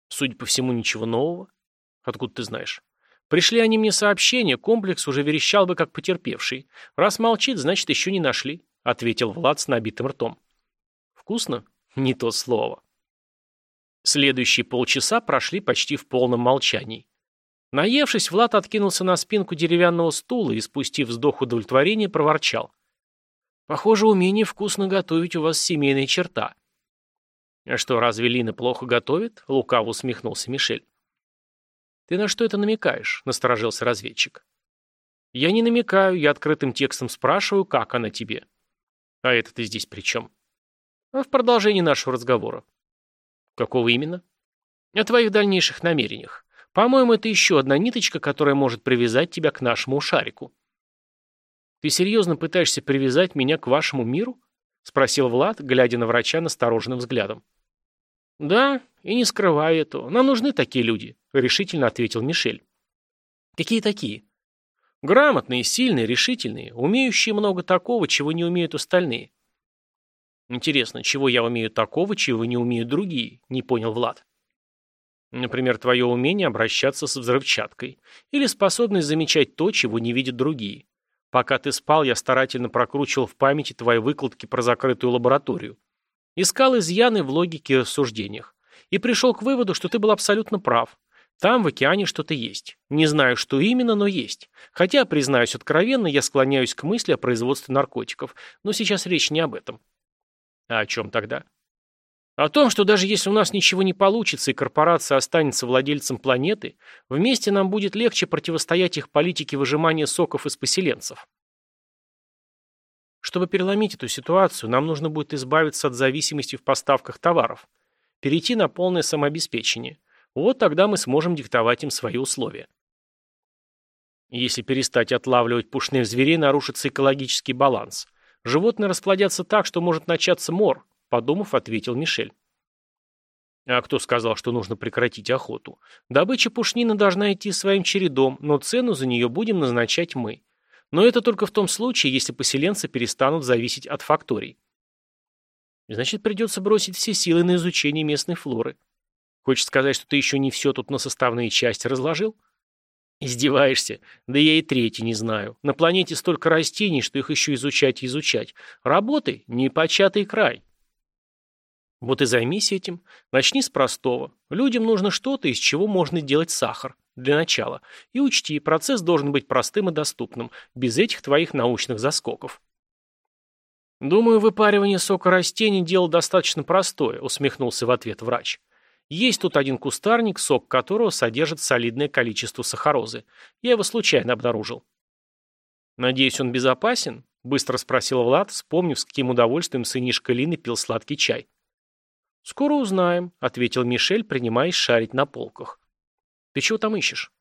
Судя по всему, ничего нового. Откуда ты знаешь? Пришли они мне сообщения, комплекс уже верещал бы, как потерпевший. Раз молчит, значит, еще не нашли, ответил Влад с набитым ртом. Вкусно? Не то слово. Следующие полчаса прошли почти в полном молчании. Наевшись, Влад откинулся на спинку деревянного стула и, спустив вздох удовлетворения, проворчал. Похоже, умение вкусно готовить у вас семейная черта. А что, разве Лина плохо готовит? Лукаво усмехнулся Мишель. Ты на что это намекаешь? Насторожился разведчик. Я не намекаю, я открытым текстом спрашиваю, как она тебе. А это ты здесь при чем? А в продолжении нашего разговора. Какого именно? О твоих дальнейших намерениях. По-моему, это еще одна ниточка, которая может привязать тебя к нашему шарику. Ты серьезно пытаешься привязать меня к вашему миру? Спросил Влад, глядя на врача настороженным взглядом. Да, и не скрывай этого. Нам нужны такие люди, решительно ответил Мишель. Какие такие? Грамотные, сильные, решительные, умеющие много такого, чего не умеют остальные. Интересно, чего я умею такого, чего не умеют другие? Не понял Влад. Например, твое умение обращаться с взрывчаткой. Или способность замечать то, чего не видят другие. Пока ты спал, я старательно прокручивал в памяти твои выкладки про закрытую лабораторию. Искал изъяны в логике и рассуждениях. И пришел к выводу, что ты был абсолютно прав. Там в океане что-то есть. Не знаю, что именно, но есть. Хотя, признаюсь откровенно, я склоняюсь к мысли о производстве наркотиков. Но сейчас речь не об этом. А о чем тогда? О том, что даже если у нас ничего не получится и корпорация останется владельцем планеты, вместе нам будет легче противостоять их политике выжимания соков из поселенцев. Чтобы переломить эту ситуацию, нам нужно будет избавиться от зависимости в поставках товаров, перейти на полное самообеспечение. Вот тогда мы сможем диктовать им свои условия. Если перестать отлавливать пушных зверей, нарушится экологический баланс. Животные расплодятся так, что может начаться мор, Подумав, ответил Мишель. А кто сказал, что нужно прекратить охоту? Добыча пушнины должна идти своим чередом, но цену за нее будем назначать мы. Но это только в том случае, если поселенцы перестанут зависеть от факторий. Значит, придется бросить все силы на изучение местной флоры. Хочешь сказать, что ты еще не все тут на составные части разложил? Издеваешься? Да я и третий не знаю. На планете столько растений, что их еще изучать и изучать. Работы – непочатый край. Вот и займись этим. Начни с простого. Людям нужно что-то, из чего можно делать сахар. Для начала. И учти, процесс должен быть простым и доступным, без этих твоих научных заскоков. «Думаю, выпаривание сока растений – дело достаточно простое», – усмехнулся в ответ врач. «Есть тут один кустарник, сок которого содержит солидное количество сахарозы. Я его случайно обнаружил». «Надеюсь, он безопасен?» – быстро спросил Влад, вспомнив, с каким удовольствием сынишка Лины пил сладкий чай. «Скоро узнаем», — ответил Мишель, принимаясь шарить на полках. «Ты чего там ищешь?»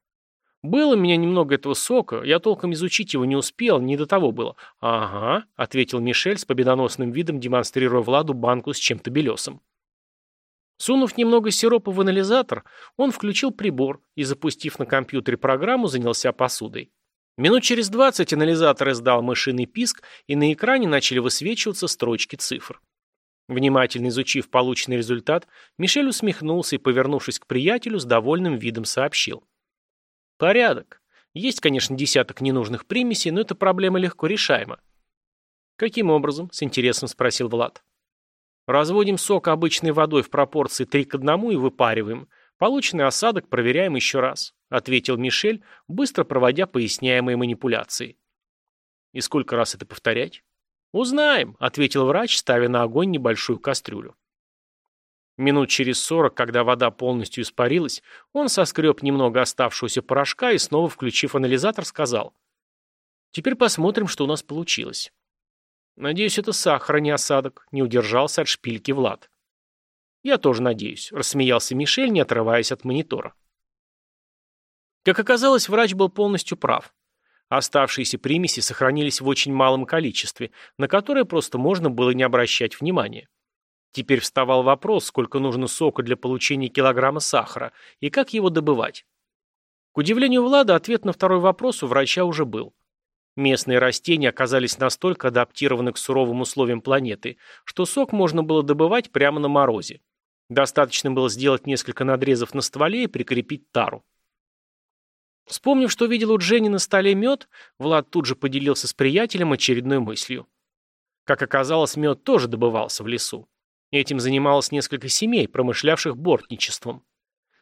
«Было у меня немного этого сока, я толком изучить его не успел, не до того было». «Ага», — ответил Мишель с победоносным видом, демонстрируя Владу банку с чем-то белесым. Сунув немного сиропа в анализатор, он включил прибор и, запустив на компьютере программу, занялся посудой. Минут через двадцать анализатор издал мышиный писк, и на экране начали высвечиваться строчки цифр. Внимательно изучив полученный результат, Мишель усмехнулся и, повернувшись к приятелю, с довольным видом сообщил. «Порядок. Есть, конечно, десяток ненужных примесей, но эта проблема легко решаема». «Каким образом?» – с интересом спросил Влад. «Разводим сок обычной водой в пропорции 3 к 1 и выпариваем. Полученный осадок проверяем еще раз», – ответил Мишель, быстро проводя поясняемые манипуляции. «И сколько раз это повторять?» «Узнаем», — ответил врач, ставя на огонь небольшую кастрюлю. Минут через сорок, когда вода полностью испарилась, он соскреб немного оставшегося порошка и, снова включив анализатор, сказал. «Теперь посмотрим, что у нас получилось». «Надеюсь, это сахар, а не осадок», — не удержался от шпильки Влад. «Я тоже надеюсь», — рассмеялся Мишель, не отрываясь от монитора. Как оказалось, врач был полностью прав. Оставшиеся примеси сохранились в очень малом количестве, на которые просто можно было не обращать внимания. Теперь вставал вопрос, сколько нужно сока для получения килограмма сахара и как его добывать. К удивлению Влада, ответ на второй вопрос у врача уже был. Местные растения оказались настолько адаптированы к суровым условиям планеты, что сок можно было добывать прямо на морозе. Достаточно было сделать несколько надрезов на стволе и прикрепить тару. Вспомнив, что видел у Дженни на столе мед, Влад тут же поделился с приятелем очередной мыслью. Как оказалось, мед тоже добывался в лесу. Этим занималось несколько семей, промышлявших бортничеством.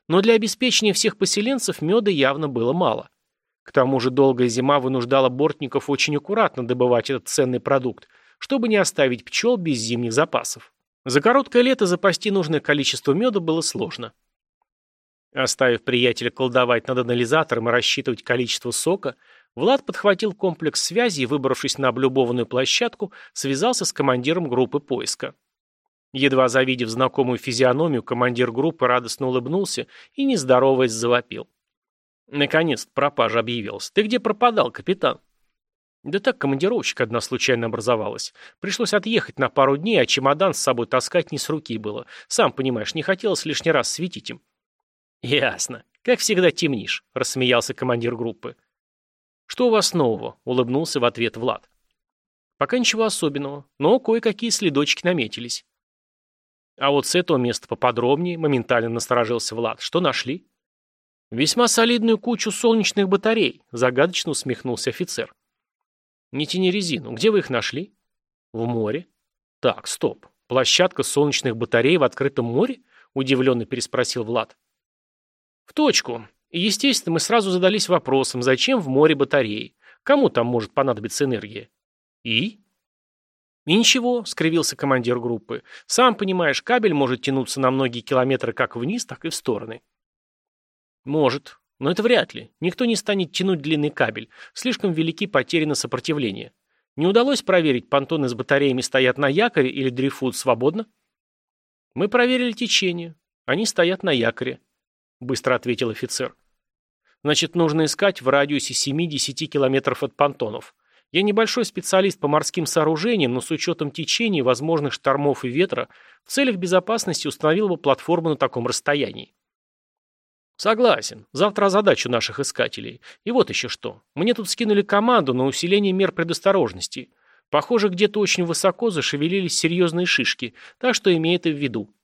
Но для обеспечения всех поселенцев меда явно было мало. К тому же долгая зима вынуждала бортников очень аккуратно добывать этот ценный продукт, чтобы не оставить пчел без зимних запасов. За короткое лето запасти нужное количество меда было сложно. Оставив приятеля колдовать над анализатором и рассчитывать количество сока, Влад подхватил комплекс связи и, выбравшись на облюбованную площадку, связался с командиром группы поиска. Едва завидев знакомую физиономию, командир группы радостно улыбнулся и, не здороваясь, завопил. Наконец-то пропажа объявилась. Ты где пропадал, капитан? Да так, командировщик одна случайно образовалась. Пришлось отъехать на пару дней, а чемодан с собой таскать не с руки было. Сам понимаешь, не хотелось лишний раз светить им. Ясно. Как всегда темнишь, рассмеялся командир группы. Что у вас нового? Улыбнулся в ответ Влад. Пока ничего особенного, но кое-какие следочки наметились. А вот с этого места поподробнее, моментально насторожился Влад. Что нашли? Весьма солидную кучу солнечных батарей, загадочно усмехнулся офицер. Не тяни резину. Где вы их нашли? В море. Так, стоп. Площадка солнечных батарей в открытом море? Удивленно переспросил Влад. В точку. И, естественно, мы сразу задались вопросом, зачем в море батареи? Кому там может понадобиться энергия? И? И ничего, скривился командир группы. Сам понимаешь, кабель может тянуться на многие километры как вниз, так и в стороны. Может. Но это вряд ли. Никто не станет тянуть длинный кабель. Слишком велики потери на сопротивление. Не удалось проверить, понтоны с батареями стоят на якоре или дрейфуют свободно? Мы проверили течение. Они стоят на якоре, быстро ответил офицер. Значит, нужно искать в радиусе 7-10 километров от понтонов. Я небольшой специалист по морским сооружениям, но с учетом течений, возможных штормов и ветра, в целях безопасности установил бы платформу на таком расстоянии. Согласен. Завтра задачу наших искателей. И вот еще что. Мне тут скинули команду на усиление мер предосторожности. Похоже, где-то очень высоко зашевелились серьезные шишки, так что имей это в виду.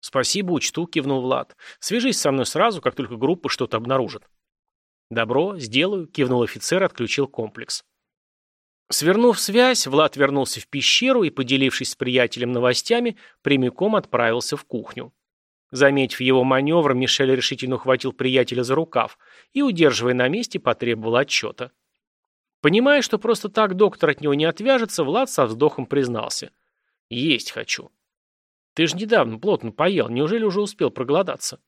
Спасибо, учту, кивнул Влад. Свяжись со мной сразу, как только группа что-то обнаружит. Добро, сделаю, кивнул офицер, отключил комплекс. Свернув связь, Влад вернулся в пещеру и, поделившись с приятелем новостями, прямиком отправился в кухню. Заметив его маневр, Мишель решительно ухватил приятеля за рукав и, удерживая на месте, потребовал отчета. Понимая, что просто так доктор от него не отвяжется, Влад со вздохом признался. «Есть хочу». «Ты же недавно плотно поел, неужели уже успел проголодаться?»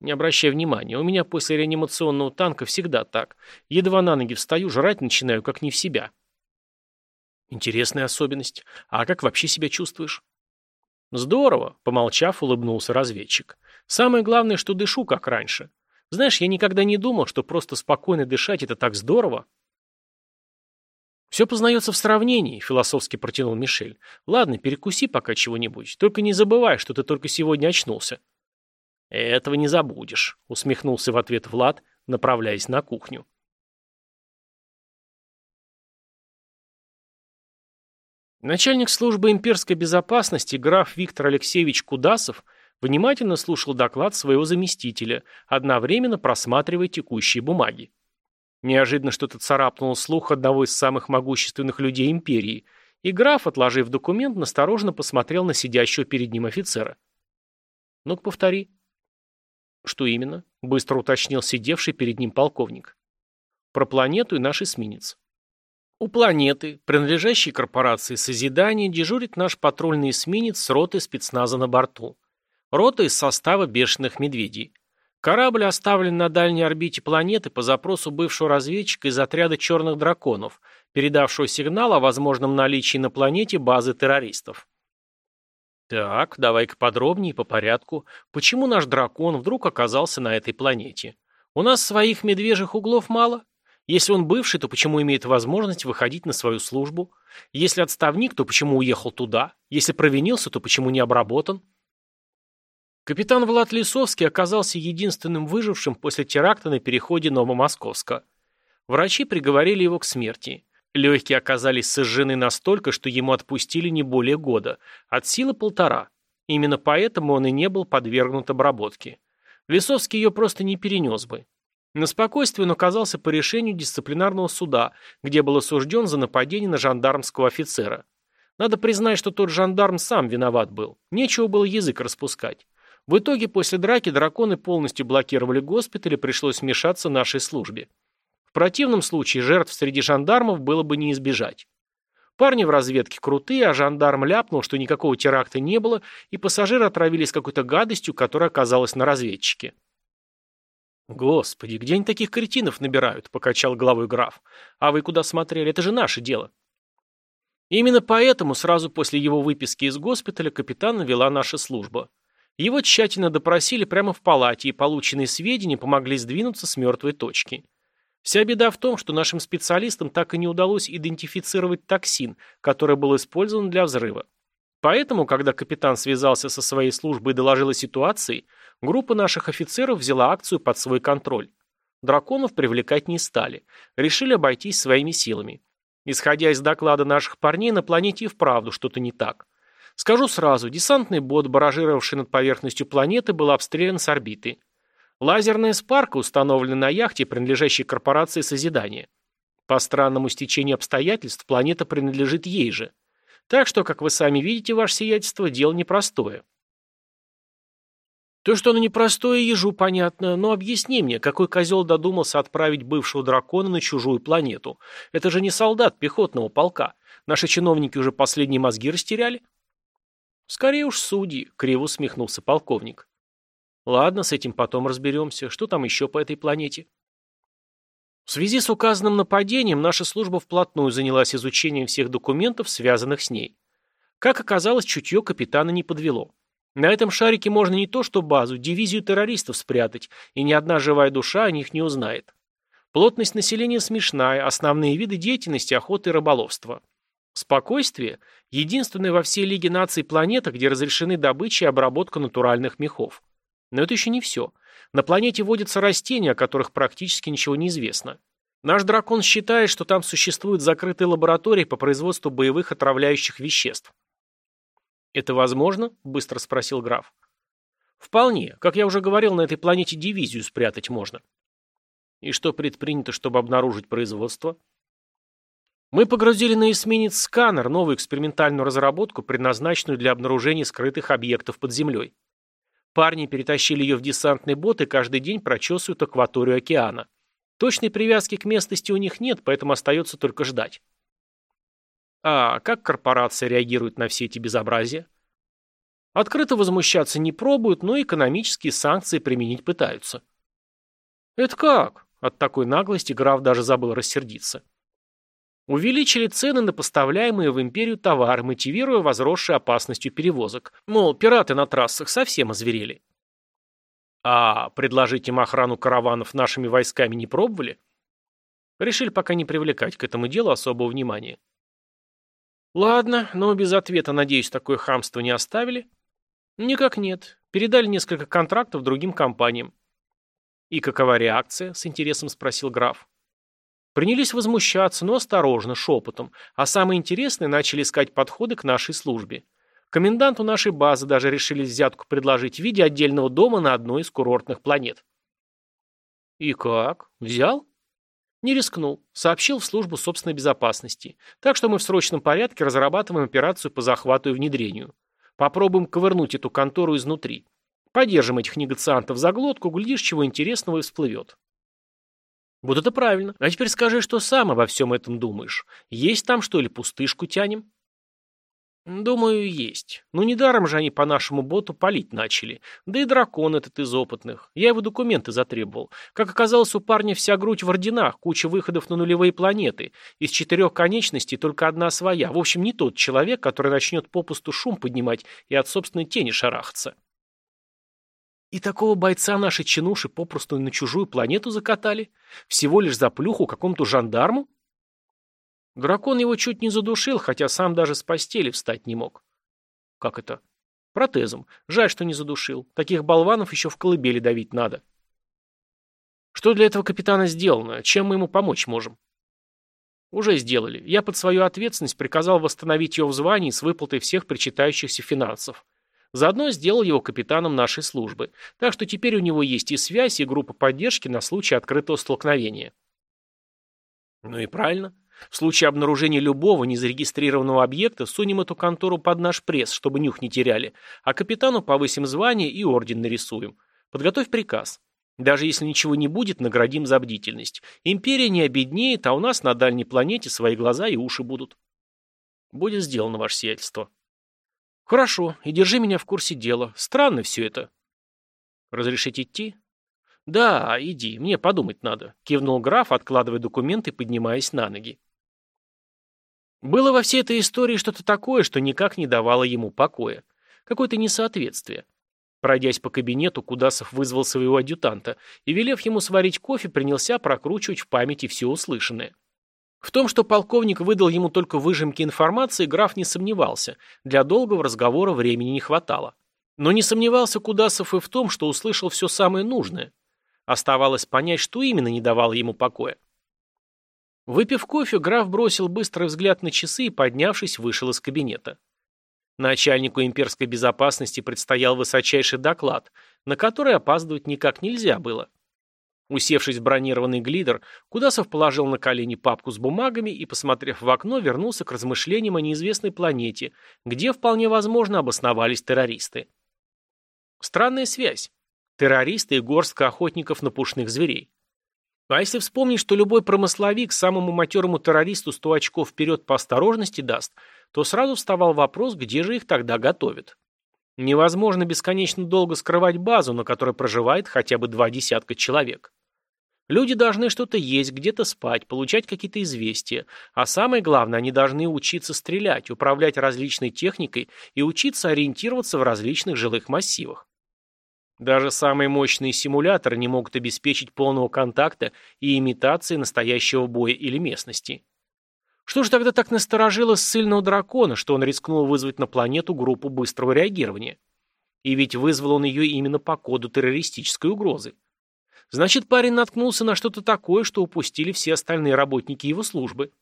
«Не обращай внимания, у меня после реанимационного танка всегда так. Едва на ноги встаю, жрать начинаю, как не в себя». «Интересная особенность. А как вообще себя чувствуешь?» «Здорово», — помолчав, улыбнулся разведчик. «Самое главное, что дышу, как раньше. Знаешь, я никогда не думал, что просто спокойно дышать — это так здорово». «Все познается в сравнении», — философски протянул Мишель. «Ладно, перекуси пока чего-нибудь. Только не забывай, что ты только сегодня очнулся». «Этого не забудешь», — усмехнулся в ответ Влад, направляясь на кухню. Начальник службы имперской безопасности граф Виктор Алексеевич Кудасов внимательно слушал доклад своего заместителя, одновременно просматривая текущие бумаги. Неожиданно что-то царапнуло слух одного из самых могущественных людей империи, и граф, отложив документ, настороженно посмотрел на сидящего перед ним офицера. «Ну-ка, повтори». «Что именно?» – быстро уточнил сидевший перед ним полковник. «Про планету и наш эсминец». У планеты, принадлежащей корпорации «Созидание», дежурит наш патрульный эсминец с ротой спецназа на борту. Рота из состава бешеных медведей. Корабль оставлен на дальней орбите планеты по запросу бывшего разведчика из отряда «Черных драконов», передавшего сигнал о возможном наличии на планете базы террористов. Так, давай-ка подробнее по порядку. Почему наш дракон вдруг оказался на этой планете? У нас своих медвежьих углов мало? Если он бывший, то почему имеет возможность выходить на свою службу? Если отставник, то почему уехал туда? Если провинился, то почему не обработан? Капитан Влад Лисовский оказался единственным выжившим после теракта на переходе Новомосковска. Врачи приговорили его к смерти. Легкие оказались сожжены настолько, что ему отпустили не более года, от силы полтора. Именно поэтому он и не был подвергнут обработке. Лисовский ее просто не перенес бы. На спокойствие он оказался по решению дисциплинарного суда, где был осужден за нападение на жандармского офицера. Надо признать, что тот жандарм сам виноват был. Нечего было язык распускать. В итоге после драки драконы полностью блокировали госпиталь и пришлось вмешаться нашей службе. В противном случае жертв среди жандармов было бы не избежать. Парни в разведке крутые, а жандарм ляпнул, что никакого теракта не было, и пассажиры отравились какой-то гадостью, которая оказалась на разведчике. «Господи, где они таких кретинов набирают?» – покачал головой граф. «А вы куда смотрели? Это же наше дело». Именно поэтому сразу после его выписки из госпиталя капитана вела наша служба. Его тщательно допросили прямо в палате, и полученные сведения помогли сдвинуться с мертвой точки. Вся беда в том, что нашим специалистам так и не удалось идентифицировать токсин, который был использован для взрыва. Поэтому, когда капитан связался со своей службой и доложил о ситуации, группа наших офицеров взяла акцию под свой контроль. Драконов привлекать не стали, решили обойтись своими силами. Исходя из доклада наших парней, на планете и вправду что-то не так. Скажу сразу, десантный бот, баражировавший над поверхностью планеты, был обстрелян с орбиты. Лазерная спарка установлена на яхте, принадлежащей корпорации Созидания. По странному стечению обстоятельств, планета принадлежит ей же. Так что, как вы сами видите, ваше сиятельство, дело непростое. То, что оно непростое, ежу понятно, но объясни мне, какой козел додумался отправить бывшего дракона на чужую планету? Это же не солдат пехотного полка. Наши чиновники уже последние мозги растеряли? «Скорее уж судьи», — криво усмехнулся полковник. «Ладно, с этим потом разберемся. Что там еще по этой планете?» В связи с указанным нападением наша служба вплотную занялась изучением всех документов, связанных с ней. Как оказалось, чутье капитана не подвело. На этом шарике можно не то что базу, дивизию террористов спрятать, и ни одна живая душа о них не узнает. Плотность населения смешная, основные виды деятельности – охота и рыболовство. Спокойствие – единственная во всей Лиге наций планета, где разрешены добыча и обработка натуральных мехов. Но это еще не все. На планете водятся растения, о которых практически ничего не известно. Наш дракон считает, что там существуют закрытые лаборатории по производству боевых отравляющих веществ. «Это возможно?» – быстро спросил граф. «Вполне. Как я уже говорил, на этой планете дивизию спрятать можно». «И что предпринято, чтобы обнаружить производство?» Мы погрузили на эсминец сканер, новую экспериментальную разработку, предназначенную для обнаружения скрытых объектов под землей. Парни перетащили ее в десантный бот и каждый день прочесывают акваторию океана. Точной привязки к местности у них нет, поэтому остается только ждать. А как корпорация реагирует на все эти безобразия? Открыто возмущаться не пробуют, но экономические санкции применить пытаются. Это как? От такой наглости граф даже забыл рассердиться. Увеличили цены на поставляемые в империю товары, мотивируя возросшей опасностью перевозок. Мол, пираты на трассах совсем озверели. А предложить им охрану караванов нашими войсками не пробовали? Решили пока не привлекать к этому делу особого внимания. Ладно, но без ответа, надеюсь, такое хамство не оставили? Никак нет. Передали несколько контрактов другим компаниям. И какова реакция? С интересом спросил граф. Принялись возмущаться, но осторожно, шепотом, а самое интересное, начали искать подходы к нашей службе. Коменданту нашей базы даже решили взятку предложить в виде отдельного дома на одной из курортных планет. И как? Взял? Не рискнул. Сообщил в службу собственной безопасности. Так что мы в срочном порядке разрабатываем операцию по захвату и внедрению. Попробуем ковырнуть эту контору изнутри. Поддержим этих негациантов за глотку, глядишь, чего интересного и всплывет. Вот это правильно. А теперь скажи, что сам обо всем этом думаешь. Есть там что ли пустышку тянем? Думаю, есть. Но недаром же они по нашему боту палить начали. Да и дракон этот из опытных. Я его документы затребовал. Как оказалось, у парня вся грудь в орденах, куча выходов на нулевые планеты. Из четырех конечностей только одна своя. В общем, не тот человек, который начнет попусту шум поднимать и от собственной тени шарахаться. И такого бойца наши чинуши попросту на чужую планету закатали? Всего лишь за плюху какому-то жандарму? Дракон его чуть не задушил, хотя сам даже с постели встать не мог. Как это? Протезом. Жаль, что не задушил. Таких болванов еще в колыбели давить надо. Что для этого капитана сделано? Чем мы ему помочь можем? Уже сделали. Я под свою ответственность приказал восстановить его в звании с выплатой всех причитающихся финансов. Заодно сделал его капитаном нашей службы. Так что теперь у него есть и связь, и группа поддержки на случай открытого столкновения. Ну и правильно. В случае обнаружения любого незарегистрированного объекта сунем эту контору под наш пресс, чтобы нюх не теряли, а капитану повысим звание и орден нарисуем. Подготовь приказ. Даже если ничего не будет, наградим за бдительность. Империя не обеднеет, а у нас на дальней планете свои глаза и уши будут. Будет сделано, ваше сиятельство. «Хорошо, и держи меня в курсе дела. Странно все это». «Разрешить идти?» «Да, иди, мне подумать надо», — кивнул граф, откладывая документы и поднимаясь на ноги. Было во всей этой истории что-то такое, что никак не давало ему покоя. Какое-то несоответствие. Пройдясь по кабинету, Кудасов вызвал своего адъютанта и, велев ему сварить кофе, принялся прокручивать в памяти все услышанное. В том, что полковник выдал ему только выжимки информации, граф не сомневался. Для долгого разговора времени не хватало. Но не сомневался Кудасов и в том, что услышал все самое нужное. Оставалось понять, что именно не давало ему покоя. Выпив кофе, граф бросил быстрый взгляд на часы и, поднявшись, вышел из кабинета. Начальнику имперской безопасности предстоял высочайший доклад, на который опаздывать никак нельзя было. Усевшись в бронированный глидер, Кудасов положил на колени папку с бумагами и, посмотрев в окно, вернулся к размышлениям о неизвестной планете, где, вполне возможно, обосновались террористы. Странная связь. Террористы и горстка охотников на пушных зверей. А если вспомнить, что любой промысловик самому матерому террористу сто очков вперед по осторожности даст, то сразу вставал вопрос, где же их тогда готовят. Невозможно бесконечно долго скрывать базу, на которой проживает хотя бы два десятка человек. Люди должны что-то есть, где-то спать, получать какие-то известия. А самое главное, они должны учиться стрелять, управлять различной техникой и учиться ориентироваться в различных жилых массивах. Даже самые мощные симуляторы не могут обеспечить полного контакта и имитации настоящего боя или местности. Что же тогда так насторожило ссыльного дракона, что он рискнул вызвать на планету группу быстрого реагирования? И ведь вызвал он ее именно по коду террористической угрозы. Значит, парень наткнулся на что-то такое, что упустили все остальные работники его службы.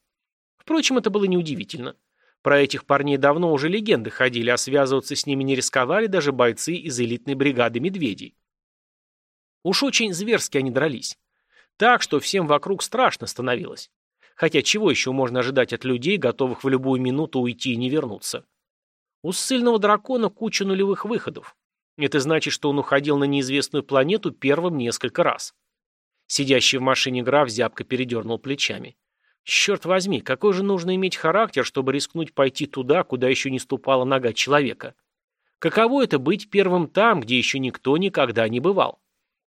Впрочем, это было неудивительно. Про этих парней давно уже легенды ходили, а связываться с ними не рисковали даже бойцы из элитной бригады «Медведей». Уж очень зверски они дрались. Так, что всем вокруг страшно становилось. Хотя чего еще можно ожидать от людей, готовых в любую минуту уйти и не вернуться? У ссыльного дракона куча нулевых выходов. Это значит, что он уходил на неизвестную планету первым несколько раз. Сидящий в машине граф зябко передернул плечами. Черт возьми, какой же нужно иметь характер, чтобы рискнуть пойти туда, куда еще не ступала нога человека? Каково это быть первым там, где еще никто никогда не бывал?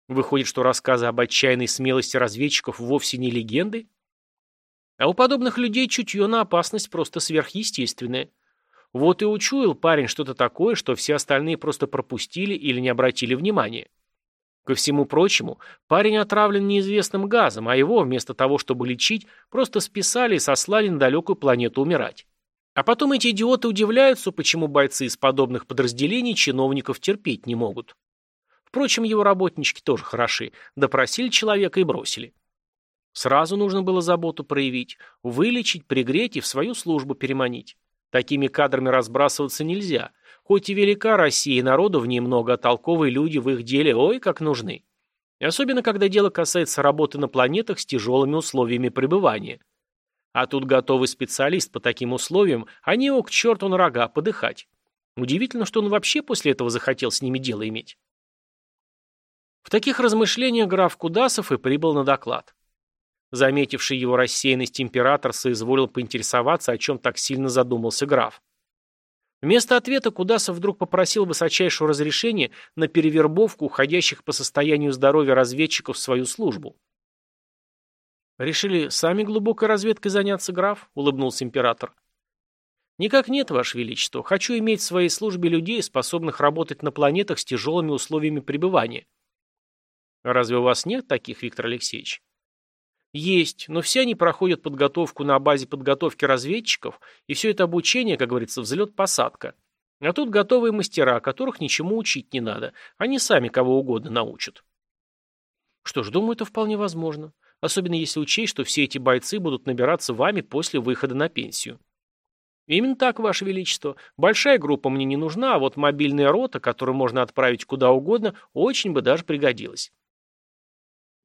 Выходит, что рассказы об отчаянной смелости разведчиков вовсе не легенды? А у подобных людей чутье на опасность просто сверхъестественное. Вот и учуял парень что-то такое, что все остальные просто пропустили или не обратили внимания. Ко всему прочему, парень отравлен неизвестным газом, а его, вместо того, чтобы лечить, просто списали и сослали на далекую планету умирать. А потом эти идиоты удивляются, почему бойцы из подобных подразделений чиновников терпеть не могут. Впрочем, его работнички тоже хороши. Допросили человека и бросили. Сразу нужно было заботу проявить, вылечить, пригреть и в свою службу переманить. Такими кадрами разбрасываться нельзя – Хоть и велика Россия, и народу в ней много, а толковые люди в их деле ой как нужны. Особенно, когда дело касается работы на планетах с тяжелыми условиями пребывания. А тут готовый специалист по таким условиям, а не его к черту на рога подыхать. Удивительно, что он вообще после этого захотел с ними дело иметь. В таких размышлениях граф Кудасов и прибыл на доклад. Заметивший его рассеянность император соизволил поинтересоваться, о чем так сильно задумался граф. Вместо ответа Кудасов вдруг попросил высочайшего разрешения на перевербовку уходящих по состоянию здоровья разведчиков в свою службу. «Решили сами глубокой разведкой заняться, граф?» — улыбнулся император. «Никак нет, Ваше Величество. Хочу иметь в своей службе людей, способных работать на планетах с тяжелыми условиями пребывания». «Разве у вас нет таких, Виктор Алексеевич?» Есть, но все они проходят подготовку на базе подготовки разведчиков, и все это обучение, как говорится, взлет-посадка. А тут готовые мастера, которых ничему учить не надо. Они сами кого угодно научат. Что ж, думаю, это вполне возможно. Особенно если учесть, что все эти бойцы будут набираться вами после выхода на пенсию. Именно так, Ваше Величество. Большая группа мне не нужна, а вот мобильная рота, которую можно отправить куда угодно, очень бы даже пригодилась.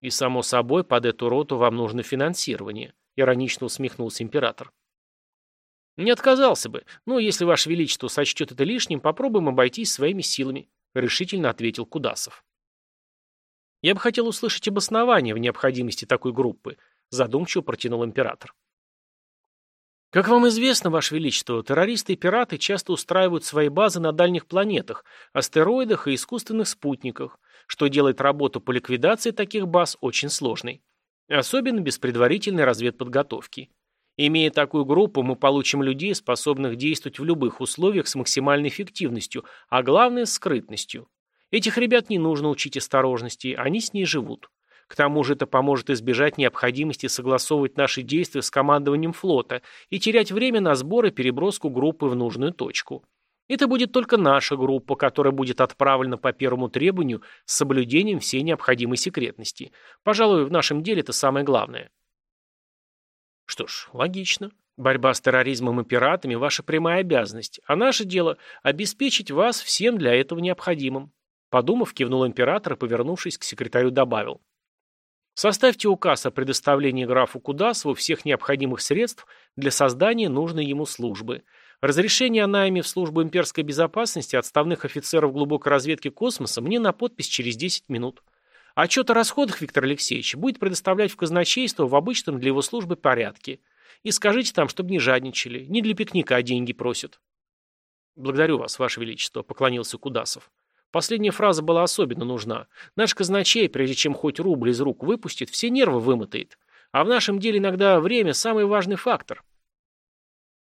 И, само собой, под эту роту вам нужно финансирование, иронично усмехнулся император. Не отказался бы, но если Ваше Величество сочтет это лишним, попробуем обойтись своими силами, решительно ответил Кудасов. Я бы хотел услышать обоснование в необходимости такой группы, задумчиво протянул император. Как вам известно, Ваше Величество, террористы и пираты часто устраивают свои базы на дальних планетах, астероидах и искусственных спутниках, что делает работу по ликвидации таких баз очень сложной. Особенно без предварительной разведподготовки. Имея такую группу, мы получим людей, способных действовать в любых условиях с максимальной эффективностью, а главное – скрытностью. Этих ребят не нужно учить осторожности, они с ней живут. К тому же это поможет избежать необходимости согласовывать наши действия с командованием флота и терять время на сбор и переброску группы в нужную точку. Это будет только наша группа, которая будет отправлена по первому требованию с соблюдением всей необходимой секретности. Пожалуй, в нашем деле это самое главное. Что ж, логично. Борьба с терроризмом и пиратами – ваша прямая обязанность, а наше дело – обеспечить вас всем для этого необходимым. Подумав, кивнул император и, повернувшись к секретарю, добавил. Составьте указ о предоставлении графу Кудасову всех необходимых средств для создания нужной ему службы – Разрешение о найме в службу имперской безопасности отставных офицеров глубокой разведки космоса мне на подпись через 10 минут. Отчет о расходах Виктор Алексеевич будет предоставлять в казначейство в обычном для его службы порядке. И скажите там, чтобы не жадничали, не для пикника, а деньги просят. Благодарю вас, Ваше Величество, поклонился Кудасов. Последняя фраза была особенно нужна. Наш казначей, прежде чем хоть рубль из рук выпустит, все нервы вымотает. А в нашем деле иногда время – самый важный фактор.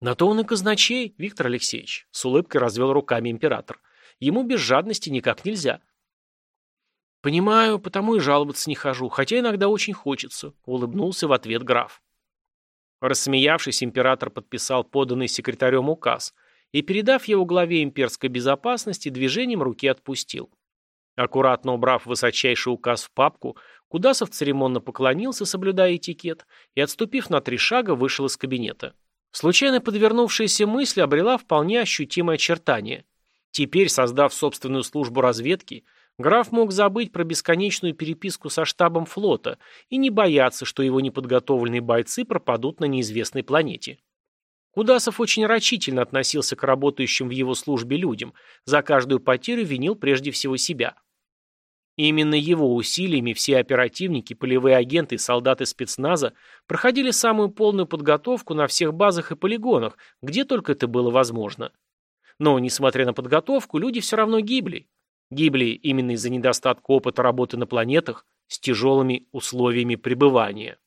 На то он и казначей, Виктор Алексеевич, с улыбкой развел руками император. Ему без жадности никак нельзя. Понимаю, потому и жаловаться не хожу, хотя иногда очень хочется, улыбнулся в ответ граф. Рассмеявшись, император подписал поданный секретарем указ и, передав его главе имперской безопасности, движением руки отпустил. Аккуратно убрав высочайший указ в папку, Кудасов церемонно поклонился, соблюдая этикет, и, отступив на три шага, вышел из кабинета. Случайно подвернувшаяся мысль обрела вполне ощутимое очертание. Теперь, создав собственную службу разведки, граф мог забыть про бесконечную переписку со штабом флота и не бояться, что его неподготовленные бойцы пропадут на неизвестной планете. Кудасов очень рачительно относился к работающим в его службе людям, за каждую потерю винил прежде всего себя. Именно его усилиями все оперативники, полевые агенты и солдаты спецназа проходили самую полную подготовку на всех базах и полигонах, где только это было возможно. Но, несмотря на подготовку, люди все равно гибли. Гибли именно из-за недостатка опыта работы на планетах с тяжелыми условиями пребывания.